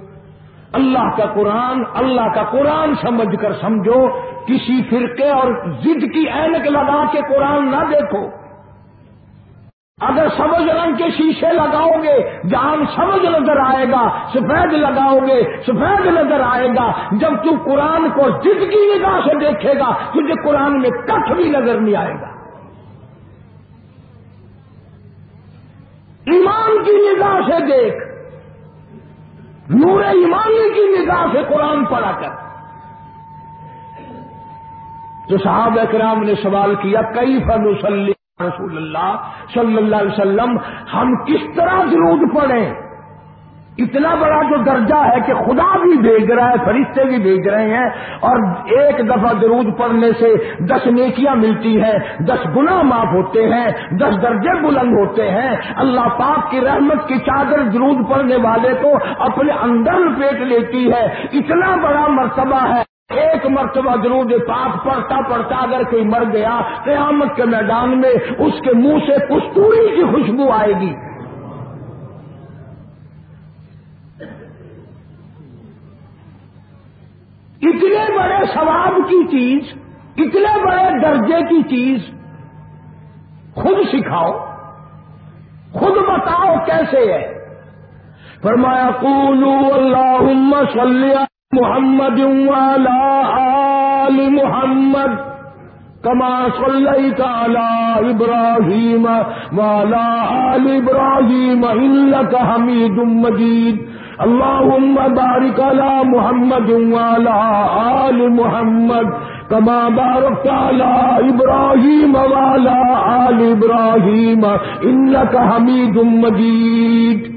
اللہ کا قرآن، اللہ کا قرآن سمجھ کر سمجھو، کسی فرقے اور ضد کی اینک لگا کے قرآن نہ دیکھو۔ اگر سمجھ رنگ کے شیشے لگاؤ گے، جان سمجھ نظر آئے گا، سفید لگاؤ گے، سفید نظر آئے گا۔ جب تو قرآن کو ضد کی نگاہ سے دیکھے گا، تجھے قرآن میں کچھ بھی نظر نہیں آئے گا۔ ایمان کی نگاہ سے دیکھ۔ نور ایمانی کی نگاہ سے قرآن پڑھا کر۔ تو صحابہ اکرام نے سوال کیا کئی فن رسول اللہ صلی اللہ علیہ وسلم؟ ہم کس طرح درود پڑھیں؟ اتنا بڑا جو درجہ ہے کہ خدا بھی بھیج رہا ہے، فرشتے بھی بھیج رہے ہیں، اور ایک دفعہ درود پڑھنے سے دس نیکیاں ملتی ہیں، دس گنا معاف ہوتے ہیں، دس درجے بلند ہوتے ہیں۔ اللہ پاک کی رحمت کی چادر درود پڑھنے والے کو اپنے اندر لپیٹ لیتی ہے۔ اتنا بڑا مرتبہ ہے، ایک مرتبہ درود پاک پڑھتا پڑھتا اگر کوئی مر گیا، قیامت کے میدان میں اس کے منہ سے کستوری کی خوشبو آئے گی۔ اتنے بڑے ثواب کی چیز، اتنے بڑے درجے کی چیز خود سکھاؤ، خود بتاؤ کیسے ہے۔ فرمایا قولو اللہ صلی محمد آل محمد کما صلی تعالی ابراہیم والا آل ابراہیم انکا حمید مجید۔ اللهم بارك على محمد وعلى آل محمد كما باركت على إبراهيم وعلى آل إبراهيم إنك حميد مجيد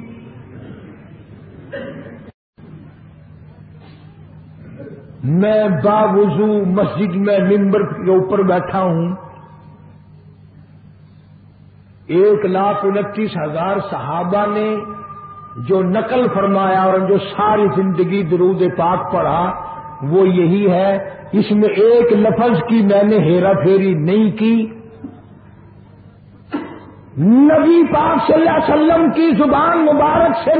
میں باوضو مسجد میں ممبر کے اوپر بیٹھا ہوں ایک لاکھ انتیس ہزار صحابہ نے جو نقل فرمایا اور جو ساری زندگی درود پاک پڑھا، وہ یہی ہے، اس میں ایک لفظ کی میں نے ہیرا پھیری نہیں کی۔ نبی پاک صلی اللہ علیہ وسلم کی زبان مبارک سے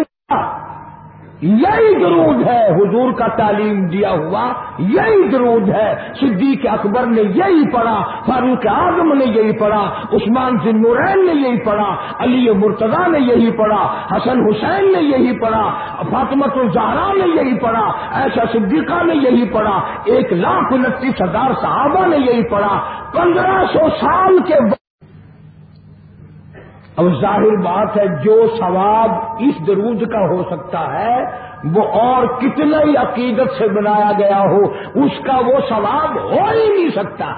یہی درود ہے۔ حضور کا تعلیم دیا ہوا یہی درود ہے۔ صدیق اکبر نے یہی پڑھا، فاروق اعظم نے یہی پڑھا، عثمان نورین نے یہی پڑھا، علی مرتضی نے یہی پڑھا، حسن حسین نے یہی پڑھا فاطمت الزہرا نے یہی پڑھا ایسا صدیقہ نے یہی پڑھا، ایک لاکھ انتیس ہزار صحابہ نے یہی پڑھا۔ پندرہ سو سال کے اب ظاہر بات ہے جو ثواب اس درود کا ہو سکتا ہے، وہ اور کتنا ہی عقیدت سے بنایا گیا ہو، اس کا وہ ثواب ہو ہی نہیں سکتا۔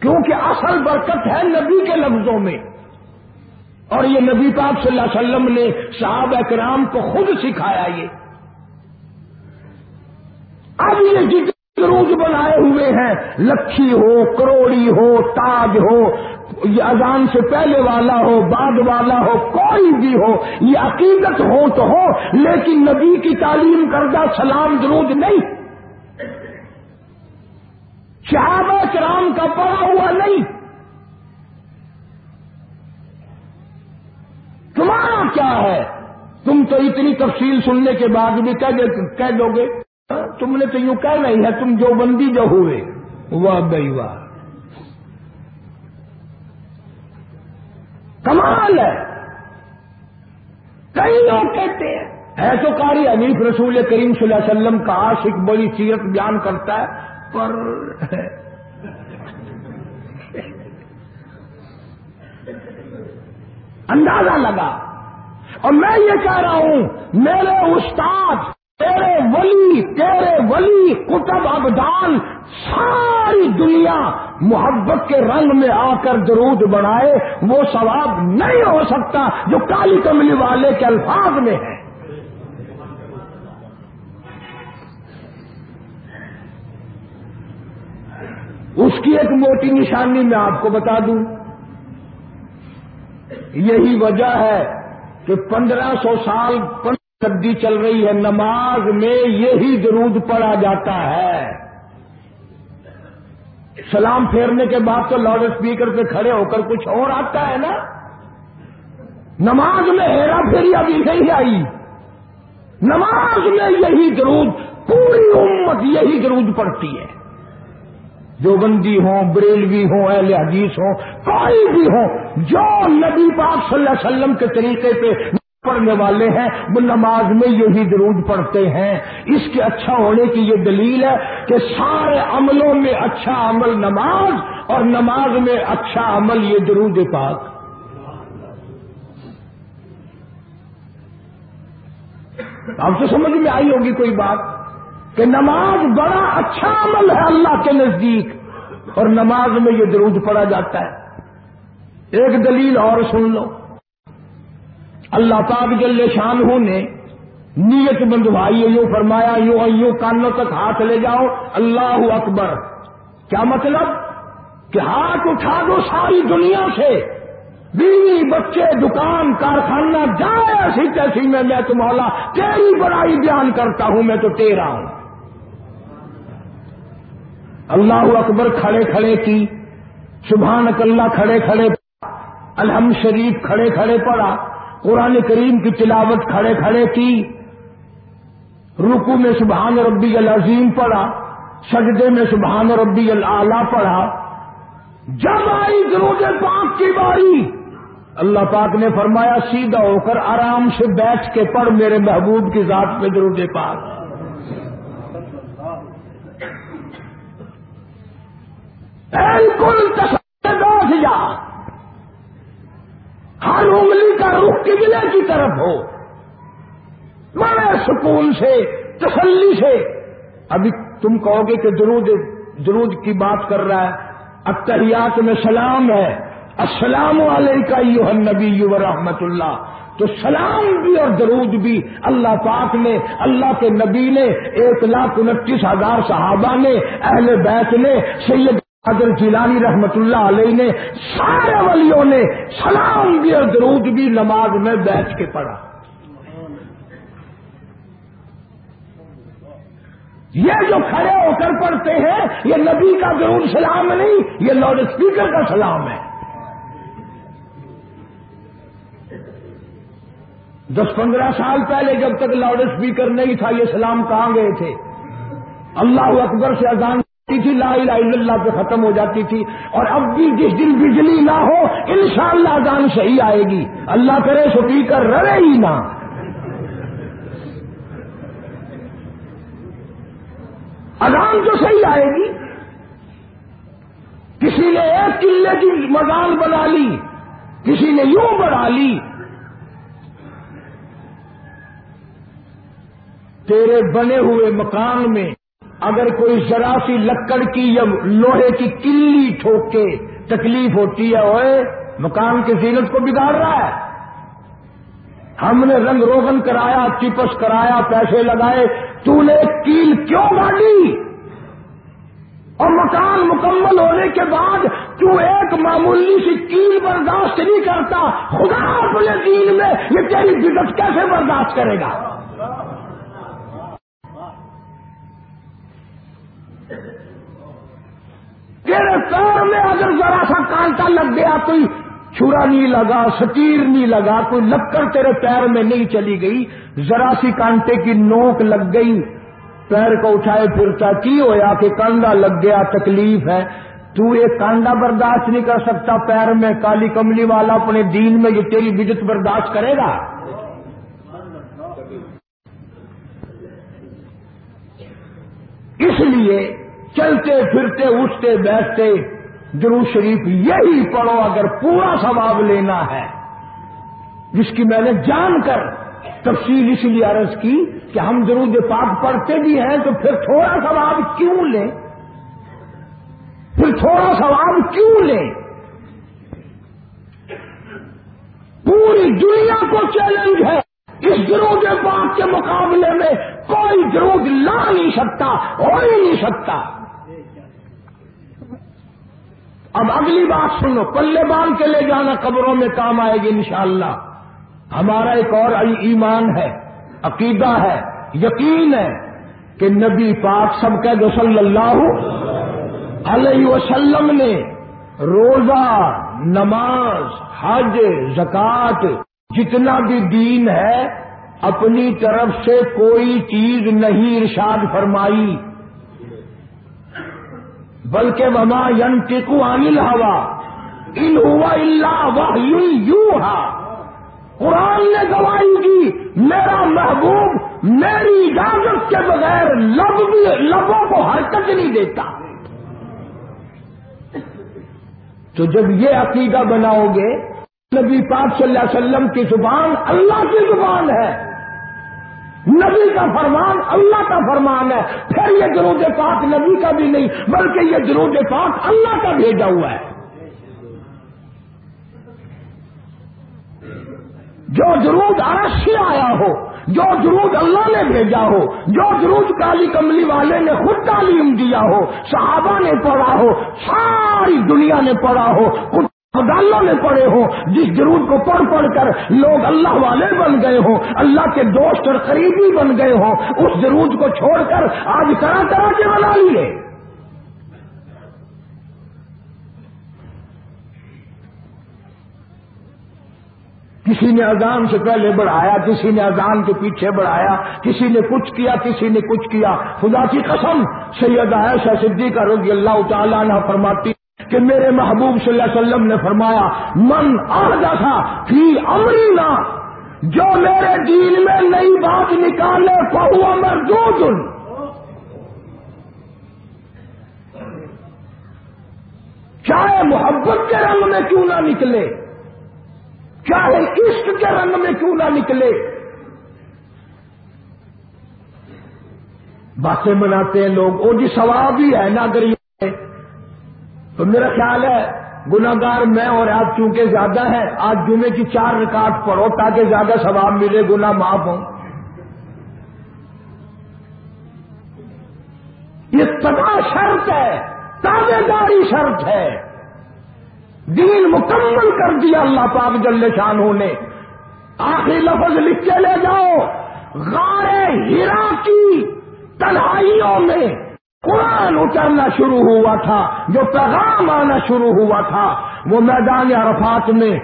کیونکہ اصل برکت ہے نبی کے لفظوں میں۔ اور یہ نبی پاک صلی اللہ علیہ وسلم نے صاحب اکرام کو خود سکھایا یہ۔ اب یہ جتنے روز بنائے ہوئے ہیں، لکھی ہو، کروڑی ہو، تاج ہو یہ اذان سے پہلے والا ہو، بعد والا ہو، کوئی بھی ہو، یہ عقیدت ہو تو ہو، لیکن نبی کی تعلیم کردہ سلام درود نہیں۔ صحابہ کرام کا پڑا ہوا نہیں۔ تمہارا کیا ہے؟ تم تو اتنی تفصیل سننے کے بعد بھی کہہ دو گے۔ ہاں، تم نے تو یوں کہہ نہیں ہے، تم جو بندی جو ہوئے۔ واہ بھائی واہ۔ کمال ہے۔ کئی لوگ کہتے ہیں؟ ایسو کاری حنیف رسول کریم صلی اللہ علیہ وسلم کا عاشق بڑی سیرت بیان کرتا ہے، پر اندازہ لگا۔ اور میں یہ کہہ رہا ہوں، میرے استاد، تیرے ولی تیرے ولی کتب ابدان ساری دنیا محبت کے رنگ میں آ کر درود بنائے وہ ثواب نہیں ہو سکتا جو کالی کملی والے کے الفاظ میں ہے۔ اس کی ایک موٹی نشانی میں آپ کو بتا دوں۔ یہی وجہ ہے کہ پندرہ سو سال پندرہ صدی چل رہی ہے، نماز میں یہی درود پڑا جاتا ہے۔ سلام پھیرنے کے بعد تو لاؤڈ اسپیکر پہ کھڑے ہو کر کچھ اور آتا ہے نا؟ نماز میں ہیرا پھیری ابھی نہیں آئی۔ نماز میں یہی درود، پوری امت یہی درود پڑتی ہے۔ جو بندی ہوں، بریلوی ہوں، اہل حدیث ہوں، کوئی بھی ہوں، جو نبی پاک صلی اللہ علیہ وسلم کے طریقے پہ پڑھنے والے ہیں، وہ نماز میں یہی درود پڑھتے ہیں۔ اس کے اچھا ہونے کی یہ دلیل ہے کہ سارے عملوں میں اچھا عمل نماز اور نماز میں اچھا عمل یہ درود پاک۔ آپ سے سمجھ میں آئی ہوگی کوئی بات کہ نماز بڑا اچھا عمل ہے اللہ کے نزدیک اور نماز میں یہ درود پڑا جاتا ہے۔ ایک دلیل اور سن لو۔ اللہ پاک جل شان نے نیت بندوائی یوں فرمایا، یوں یوں کانوں تک ہاتھ لے جاؤ، اللہ اکبر۔ کیا مطلب؟ کہ ہاتھ اٹھا دو ساری دنیا سے۔ بیوی، بچے، دکان، کارخانہ جائے ایسی تیسی میں میں تو مولا تیری بڑائی بیان کرتا ہوں، میں تو تیرا ہوں۔ اللہ اکبر کھڑے کھڑے کی سبحان اللہ کھڑے کھڑے الحمد شریف کھڑے کھڑے پڑا قرآن کریم کی تلاوت کھڑے کھڑے کی۔ رکو میں سبحان ربی العظیم پڑھا، سجدے میں سبحان ربی اللہ پڑھا۔ جب آئی درود پاک کی باری، اللہ پاک نے فرمایا، سیدھا ہو کر آرام سے بیٹھ کے پڑھ میرے محبوب کی ذات پہ درود پاک۔ بالکل جا۔ ہر انگلی کا رخ قبلے کی طرف ہو۔ بڑے سکون سے، تسلی سے۔ ابھی تم کہو گے کہ درود درود کی بات کر رہا ہے۔ اتحیات میں سلام ہے۔ السلام علیکم نبی یو رحمت اللہ۔ تو سلام بھی اور درود بھی اللہ پاک نے، اللہ کے نبی نے، ایک لاکھ انتیس ہزار صحابہ نے، اہل بیت نے، سید اگر جیلانی رحمت اللہ علیہ نے سارے ولیوں نے سلام بھی اور درود بھی نماز میں بیٹھ کے پڑھا۔ یہ جو کھڑے ہو کر پڑھتے ہیں، یہ نبی کا درود سلام نہیں، یہ لاؤڈ اسپیکر کا سلام ہے۔ دس پندرہ سال پہلے جب تک لاؤڈ اسپیکر نہیں تھا، یہ سلام کہاں گئے تھے؟ اللہ اکبر سے اذان تھی جی لا الہ الا اللہ پہ ختم ہو جاتی تھی اور اب بھی جس دن بجلی نہ ہو، انشاءاللہ شاء اذان صحیح آئے گی۔ اللہ کرے سپی کر، رہے ہی نہ۔ اذان تو صحیح آئے گی، کسی نے ایک قلعے کی مکان بنا لی، کسی نے یوں بنا لی، تیرے بنے ہوئے مکان میں اگر کوئی ذرا سی لکڑ کی یا لوہے کی کلی ٹھوک کے تکلیف ہوتی ہے اوے مکان کی زینت کو بگاڑ رہا ہے۔ ہم نے رنگ روغن کرایا، چپس کرایا، پیسے لگائے، تو نے کیل کیوں گاڑی اور مکان مکمل ہونے کے بعد تو ایک معمولی سی کیل برداشت نہیں کرتا۔ خدا اپنے دین میں یہ تیری بدت کیسے برداشت کرے گا؟ تیرے پیر میں اگر ذرا سا کانٹا لگ گیا، کوئی چھرا نہیں لگا، سٹیر نہیں لگا، کوئی لکڑ تیرے پیر میں نہیں چلی گئی، ذرا سی کانٹے کی نوک لگ گئی، پیر کو اٹھائے پھرتا، کی ہویا کہ کانڈا لگ گیا، تکلیف ہے۔ تو ایک کانڈا برداشت نہیں کر سکتا، پیر میں کالی کملی والا اپنے دین میں یہ تیری بدت برداشت کرے گا۔ اس لیے چلتے پھرتے، اٹھتے، بیٹھتے درو شریف یہی پڑھو اگر پورا ثواب لینا ہے۔ جس کی میں نے جان کر تفصیل اس لیے عرض کی کہ ہم درود پاک پڑھتے بھی ہیں تو پھر تھوڑا ثواب کیوں لیں؟ پھر تھوڑا ثواب کیوں لیں؟ پوری دنیا کو چیلنج ہے۔ اس درود پاک کے مقابلے میں کوئی درود لا نہیں سکتا، ہو ہی نہیں سکتا۔ اب اگلی بات سنو، پلے باندھ کے لے جانا قبروں میں کام آئے گی انشاءاللہ۔ ہمارا ایک اور ایمان ہے، عقیدہ ہے، یقین ہے کہ نبی پاک سب کے جو صلی اللہ علیہ وسلم نے روزہ، نماز، حج زکات جتنا بھی دین ہے، اپنی طرف سے کوئی چیز نہیں ارشاد فرمائی۔ بلکہ وما ین ٹیکو انل ہوا ان ہوا اللہ قرآن نے گواہی دی، میرا محبوب، میری اجازت کے بغیر لب بھی، لبوں کو حرکت نہیں دیتا۔ تو جب یہ عقیدہ بناؤ گے نبی پاک صلی اللہ علیہ وسلم کی زبان اللہ کی زبان ہے۔ نبی کا فرمان اللہ کا فرمان ہے۔ پھر یہ درود پاک نبی کا بھی نہیں، بلکہ یہ درود پاک اللہ کا بھیجا ہوا ہے۔ جو درود عرش سے آیا ہو، جو درود اللہ نے بھیجا ہو، جو درود کالی کملی والے نے خود تعلیم دیا ہو، صحابہ نے پڑھا ہو، ساری دنیا نے پڑھا ہو مدالوں نے پڑھے ہوں جس درود کو پڑھ پڑھ کر لوگ اللہ والے بن گئے ہوں اللہ کے دوست اور قریبی بن گئے ہوں اس درود کو چھوڑ کر آج طرح طرح کے بنا لیے کسی نے اذان سے پہلے بڑھایا، کسی نے اذان کے پیچھے بڑھایا، کسی نے کچھ کیا، کسی نے کچھ کیا۔ خدا کی قسم، سید عائشہ صدیقہ رضی اللہ تعالیٰ نے فرماتی کہ میرے محبوب صلی اللہ علیہ وسلم نے فرمایا، من آ تھا فی امرینا، جو میرے دین میں نئی بات نکالے پہوا مردود۔ چاہے محبت کے رنگ میں کیوں نہ نکلے، چاہے عشق کے رنگ میں کیوں نہ نکلے۔ باتیں مناتے ہیں لوگ، وہ جی ثواب ہی ہے نہ ہے تو میرا خیال ہے گناگار میں اور آپ چونکہ زیادہ ہے آج جمعے کی چار ریکارڈ پڑھو تاکہ زیادہ ثواب ملے گنا معاف ہوں۔ یہ تباہ شرط ہے تازے داری شرط ہے۔ دین مکمل کر دیا اللہ پاک جل شانوں نے۔ آخری لفظ لکھ کے لے جاؤ۔ غار ہیرا کی تنہائیوں میں قرآن اترنا شروع ہوا تھا، جو پیغام آنا شروع ہوا تھا، وہ میدان عرفات میں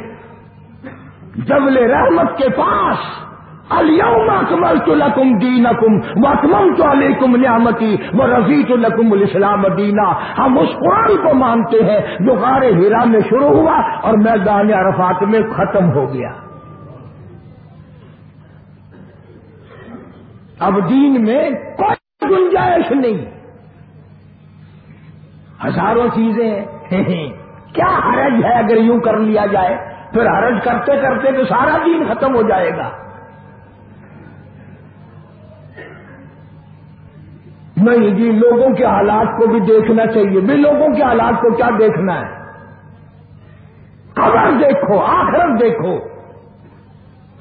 جبل رحمت کے پاس الم اکمل تو لکم دین اکم و اکمل تو علیکم نعمتی وہ رضی تو لکم الاسلام دینا۔ ہم اس قرآن کو مانتے ہیں جو غار ہیرا میں شروع ہوا اور میدان عرفات میں ختم ہو گیا۔ اب دین میں کوئی گنجائش نہیں۔ ہزاروں چیزیں ہیں۔ کیا حرج ہے اگر یوں کر لیا جائے؟ پھر حرج کرتے کرتے تو سارا دین ختم ہو جائے گا۔ نہیں جی لوگوں کے حالات کو بھی دیکھنا چاہیے۔ بھی لوگوں کے حالات کو کیا دیکھنا ہے؟ خبر دیکھو، آخرت دیکھو۔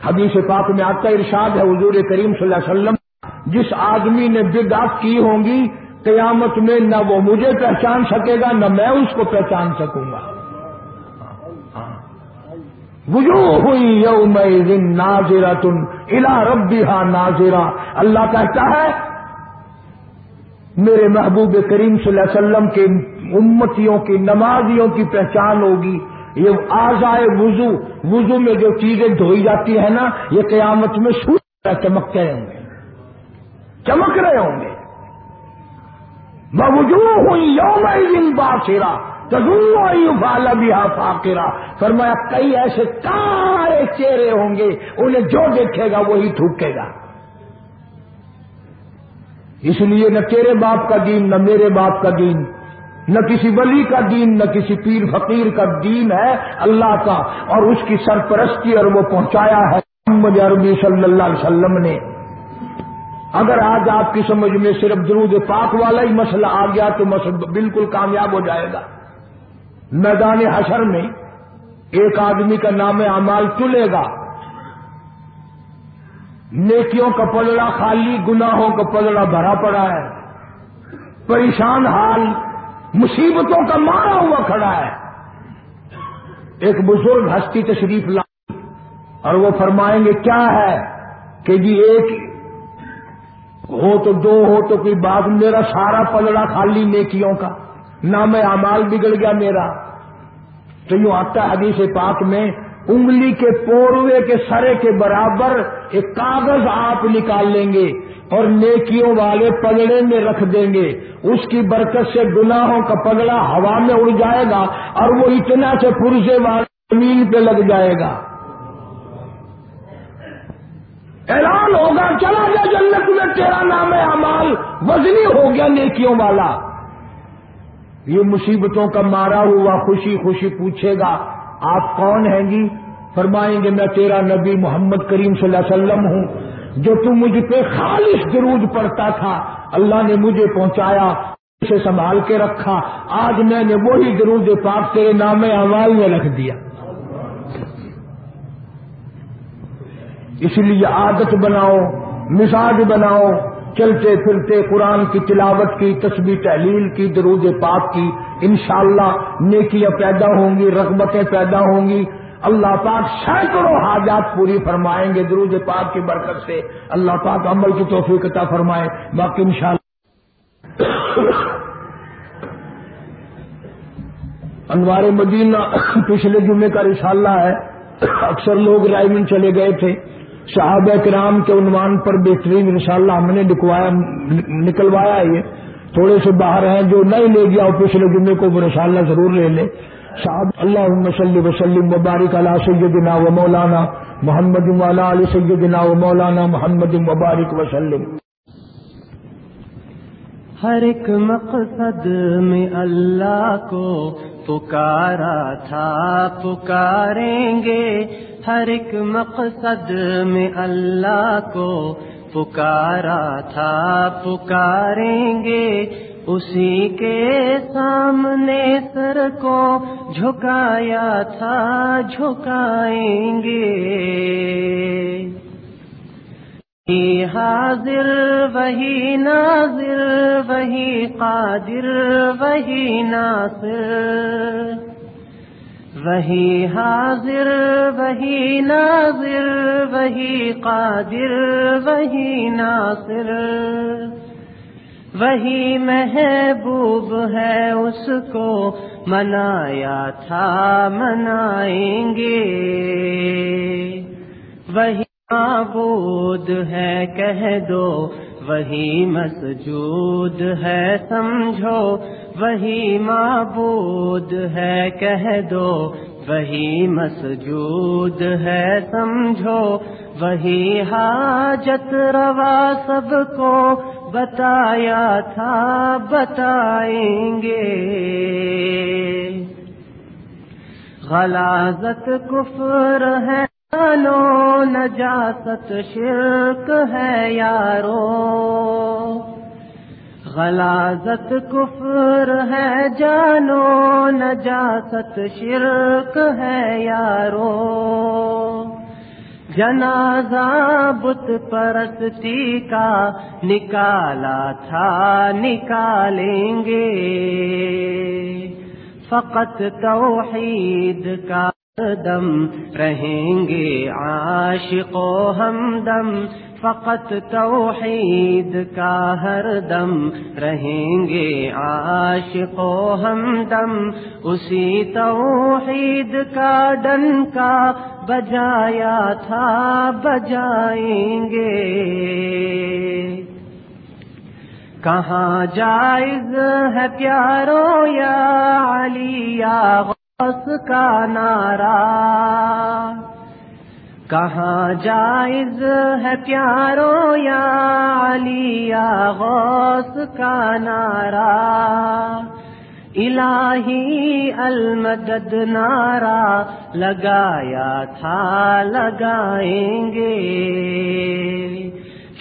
حدیث پاک میں آتا ارشاد ہے حضور کریم صلی اللہ علیہ وسلم، جس آدمی نے بدعت کی ہوں گی قیامت میں نہ وہ مجھے پہچان سکے گا، نہ میں اس کو پہچان سکوں گا۔ وجو ہوئی یوم نازرا تم الا ربی ہاں نازرا اللہ کہتا ہے، میرے محبوب کریم صلی اللہ علیہ وسلم کے امتیوں کی، نمازیوں کی پہچان ہوگی۔ یہ آزائے وضو وضو میں جو چیزیں دھوئی جاتی ہیں نا، یہ قیامت میں سور چمکتے رہے ہوں گے۔ چمک رہے ہوں گے۔ بجو ہوئی یوم دن باشرا فاقرا فرمایا، کئی ایسے کارے چہرے ہوں گے، انہیں جو دیکھے گا وہی تھوکے گا۔ اس لیے نہ تیرے باپ کا دین، نہ میرے باپ کا دین، نہ کسی ولی کا دین، نہ کسی پیر فقیر کا دین ہے اللہ کا۔ اور اس کی سرپرستی اور وہ پہنچایا ہے محمد عربی صلی اللہ علیہ وسلم نے۔ اگر آج آپ کی سمجھ میں صرف درود پاک والا ہی مسئلہ آ گیا تو مسئلہ بالکل کامیاب ہو جائے گا۔ میدان حشر میں ایک آدمی کا نام اعمال تلے گا۔ نیکیوں کا پلڑا خالی، گناہوں کا پلڑا بھرا پڑا ہے۔ پریشان حال، مصیبتوں کا مارا ہوا کھڑا ہے۔ ایک بزرگ ہستی تشریف لا اور وہ فرمائیں گے، کیا ہے کہ جی ایک ہو تو دو، ہو تو کوئی بات، میرا سارا پلڑا خالی نیکیوں کا۔ نہ میں امال بگڑ گیا میرا۔ تو یوں آتا حدیث پاک میں، انگلی کے پوروے کے سرے کے برابر ایک کاغذ آپ نکال لیں گے اور نیکیوں والے پگڑے میں رکھ دیں گے۔ اس کی برکت سے گناہوں کا پگڑا ہوا میں اڑ جائے گا اور وہ اتنا سے پرزے والے زمین پہ لگ جائے گا۔ اعلان ہوگا، چلا جا جنت میں، تیرا نام امال، وزنی ہو گیا نیکیوں والا۔ یہ مصیبتوں کا مارا ہوا خوشی خوشی پوچھے گا، آپ کون ہیں جی؟ فرمائیں گے، میں تیرا نبی محمد کریم صلی اللہ علیہ وسلم ہوں، جو تم مجھ پہ خالص درود پڑتا تھا۔ اللہ نے مجھے پہنچایا، اسے سنبھال کے رکھا۔ آج میں نے وہی درود پاک تیرے نام اعمال میں رکھ دیا۔ اس لیے عادت بناؤ، مزاج بناؤ، چلتے پھرتے قرآن کی تلاوت کی، تسبیح تحلیل کی درود پاک کی۔ انشاءاللہ نیکیاں پیدا ہوں گی، رغبتیں پیدا ہوں گی۔ اللہ پاک سینکڑوں حاجات پوری فرمائیں گے درود پاک کی برکت سے۔ اللہ پاک عمل کی توفیق عطا فرمائے۔ باقی انشاءاللہ انوار مدینہ پچھلے جمعے کا رسالہ ہے۔ اکثر لوگ رائمن چلے گئے تھے۔ صحابہ کرام کے عنوان پر بہترین رسالہ ہم نے نکلوایا یہ۔ تھوڑے سے باہر ہیں جو نہیں لے گیا پچھلے جمعے کو وہ رسالہ ضرور لے لے صاحب اللہ صلی وسلم مبارک علی سیدنا و مولانا محمد والا علی سیدنا و مولانا محمد مبارک وسلم۔ ہر ایک مقصد میں اللہ کو پکارا تھا، پکاریں گے۔ ہر ایک مقصد میں اللہ کو پکارا تھا، پکاریں گے۔ اسی کے سامنے سر کو جھکایا تھا، جھکائیں گے۔ حاضر، وہی ناظر، وہی قادر، وہی ناصر۔ وہی حاضر، وہی ناظر، وہی قادر، وہی ناصر۔ وہی محبوب ہے اس کو منایا تھا، منائیں گے۔ وہی معبود ہے، کہہ دو۔ وہی مسجود ہے، سمجھو۔ وہی معبود ہے، کہہ دو۔ وہی مسجود ہے، سمجھو۔ وہی حاجت روا سب کو۔ بتایا تھا، بتائیں گے۔ غلازت کفر ہے، نو نجاست شرک ہے، یارو۔ غلازت کفر ہے جانو نجاست شرک ہے یارو۔ جنازہ بت پرستی کا نکالا تھا، نکالیں گے۔ فقط توحید کا دم رہیں گے، عاشق و ہمدم فقط توحید کا ہر دم رہیں گے عاشق و ہمدم، اسی توحید کا ڈن کا بجایا تھا، بجائیں گے۔ کہاں جائز ہے پیارو یا علی، یا غوث کا نعرہ؟ کہاں جائز ہے پیارو یا علی یا غوث کا نعرہ؟ الہی المدد نعرہ لگایا تھا، لگائیں گے۔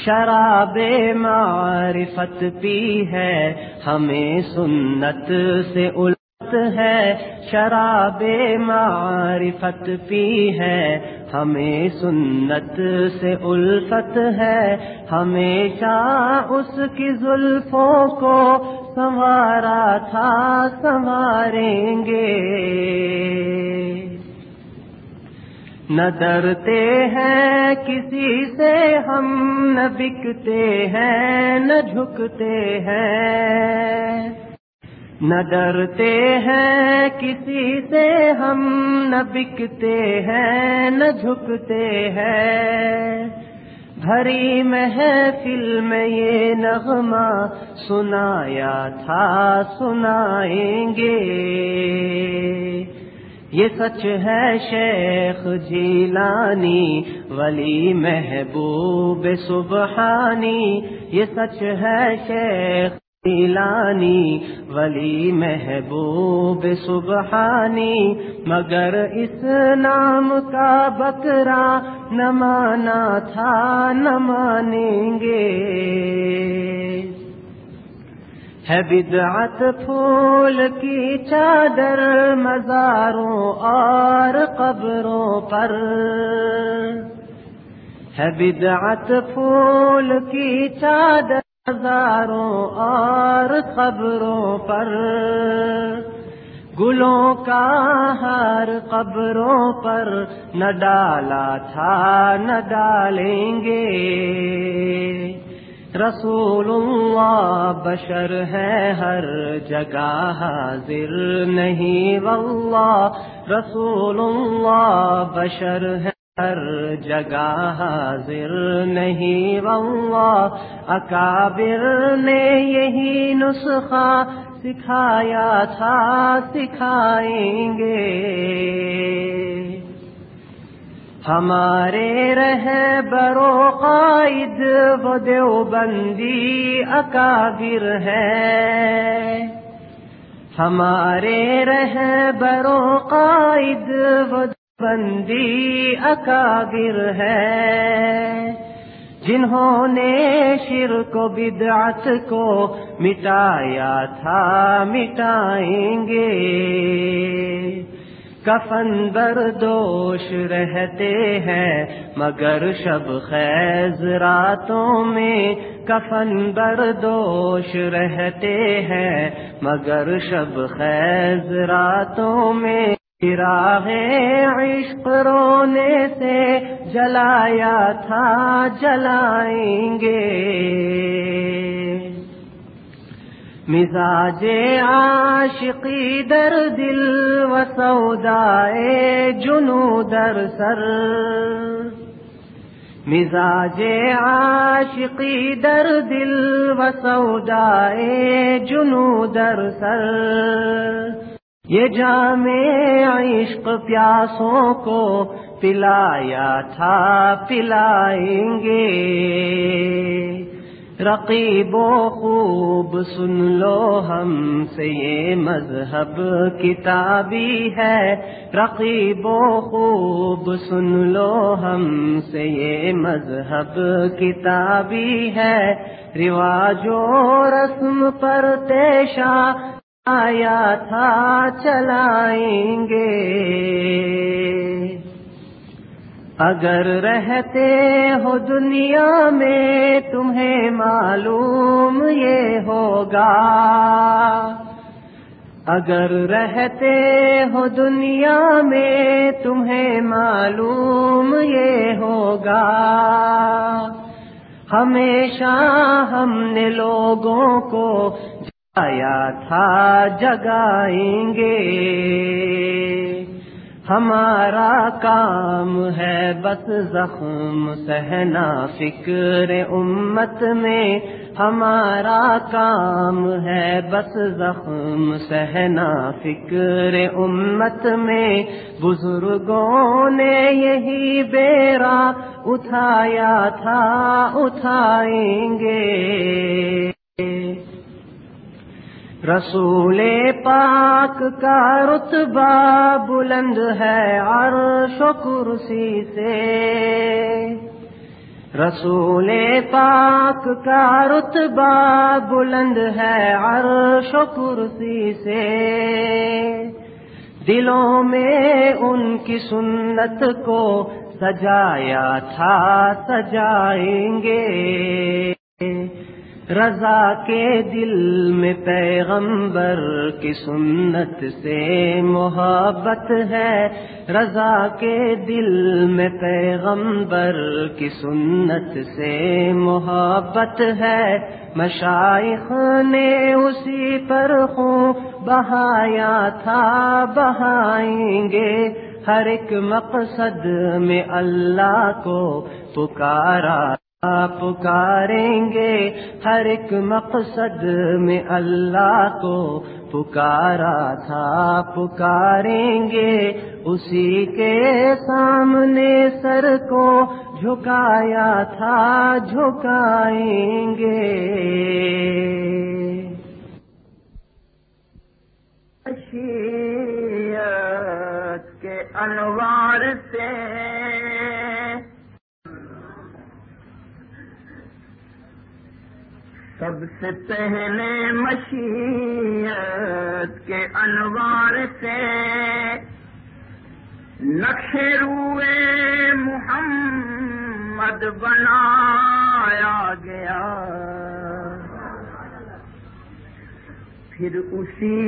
شراب معرفت پی ہے، ہمیں سنت سے الٹ ہے۔ شراب معرفت پی ہے ہمیں سنت سے الفت ہے، ہمیشہ اس کی زلفوں کو سنوارا تھا، سنواریں گے۔ نہ ڈرتے ہیں کسی سے ہم، نہ بکتے ہیں، نہ جھکتے ہیں۔ نہ ڈرتے ہیں کسی سے، ہم نہ بکتے ہیں، نہ جھکتے ہیں۔ بھری محفل میں یہ نغمہ سنایا تھا، سنائیں گے۔ یہ سچ ہے شیخ جیلانی، ولی محبوب سبحانی۔ یہ سچ ہے شیخ جیلانی ولی محبوب سبحانی، مگر اس نام کا بکرا نہ مانا تھا، نہ مانیں گے۔ ہے بدعت پھول کی چادر مزاروں اور قبروں پر۔ ہے بدعت پھول کی چادر مزاروں اور قبروں پر، گلوں کا ہر قبروں پر نہ ڈالا تھا، نہ ڈالیں گے۔ رسول اللہ بشر ہے، ہر جگہ حاضر نہیں، واللہ رسول اللہ بشر ہے۔ ہر جگہ حاضر نہیں، واللہ اکابر نے یہی نسخہ سکھایا تھا، سکھائیں گے۔ ہمارے رہ برو قائد وہ دیوبندی اکابر ہے۔ ہمارے رہ برو قائد وہ بندی اکابر ہے۔ جنہوں نے شرک و بدعت کو مٹایا تھا، مٹائیں گے۔ کفن بردوش رہتے ہیں، مگر شب خیز راتوں میں کفن بردوش رہتے ہیں، مگر شب خیز راتوں میں راہ عشق رونے سے جلایا تھا، جلائیں گے۔ مزاج عاشقی در دل و سودائے جنو در سر۔ مزاج عاشقی در دل و سودائے جنو در سر۔ یہ جام عشق پیاسوں کو پلایا تھا، پلائیں گے۔ رقیب و خوب سن لو ہم سے، یہ مذہب کتابی ہے۔ رقیب و خوب سن لو ہم سے، یہ مذہب کتابی ہے۔ رواج و رسم پر تیشا آیا تھا چلائیں گے اگر رہتے ہو دنیا میں تمہیں معلوم یہ ہوگا۔ اگر رہتے ہو دنیا میں تمہیں معلوم یہ ہوگا۔ ہمیشہ ہم نے لوگوں کو جایا تھا جگائیں گے ہمارا کام ہے بس زخم، سہنا، فکر امت میں۔ ہمارا کام ہے بس زخم، سہنا، فکر امت میں۔ بزرگوں نے یہی بیرا اٹھایا تھا، اٹھائیں گے۔ رسول پاک کا رتبہ بلند ہے عرش و کرسی سے۔ رسول پاک کا رتبہ بلند ہے عرش و کرسی سے۔ دلوں میں ان کی سنت کو سجایا تھا، سجائیں گے۔ رضا کے دل میں پیغمبر کی سنت سے محبت ہے۔ رضا کے دل میں پیغمبر کی سنت سے محبت ہے۔ مشائخ نے اسی پر خوں بہایا تھا، بہائیں گے۔ ہر ایک مقصد میں اللہ کو پکارا۔ پکاریں گے ہر ایک مقصد میں اللہ کو پکارا تھا، پکاریں گے اسی کے سامنے سر کو جھکایا تھا، جھکائیں گے۔ کے انوار سے سب سے پہلے مشیت کے انوار سے نقش روئے محمد بنایا گیا۔ پھر اسی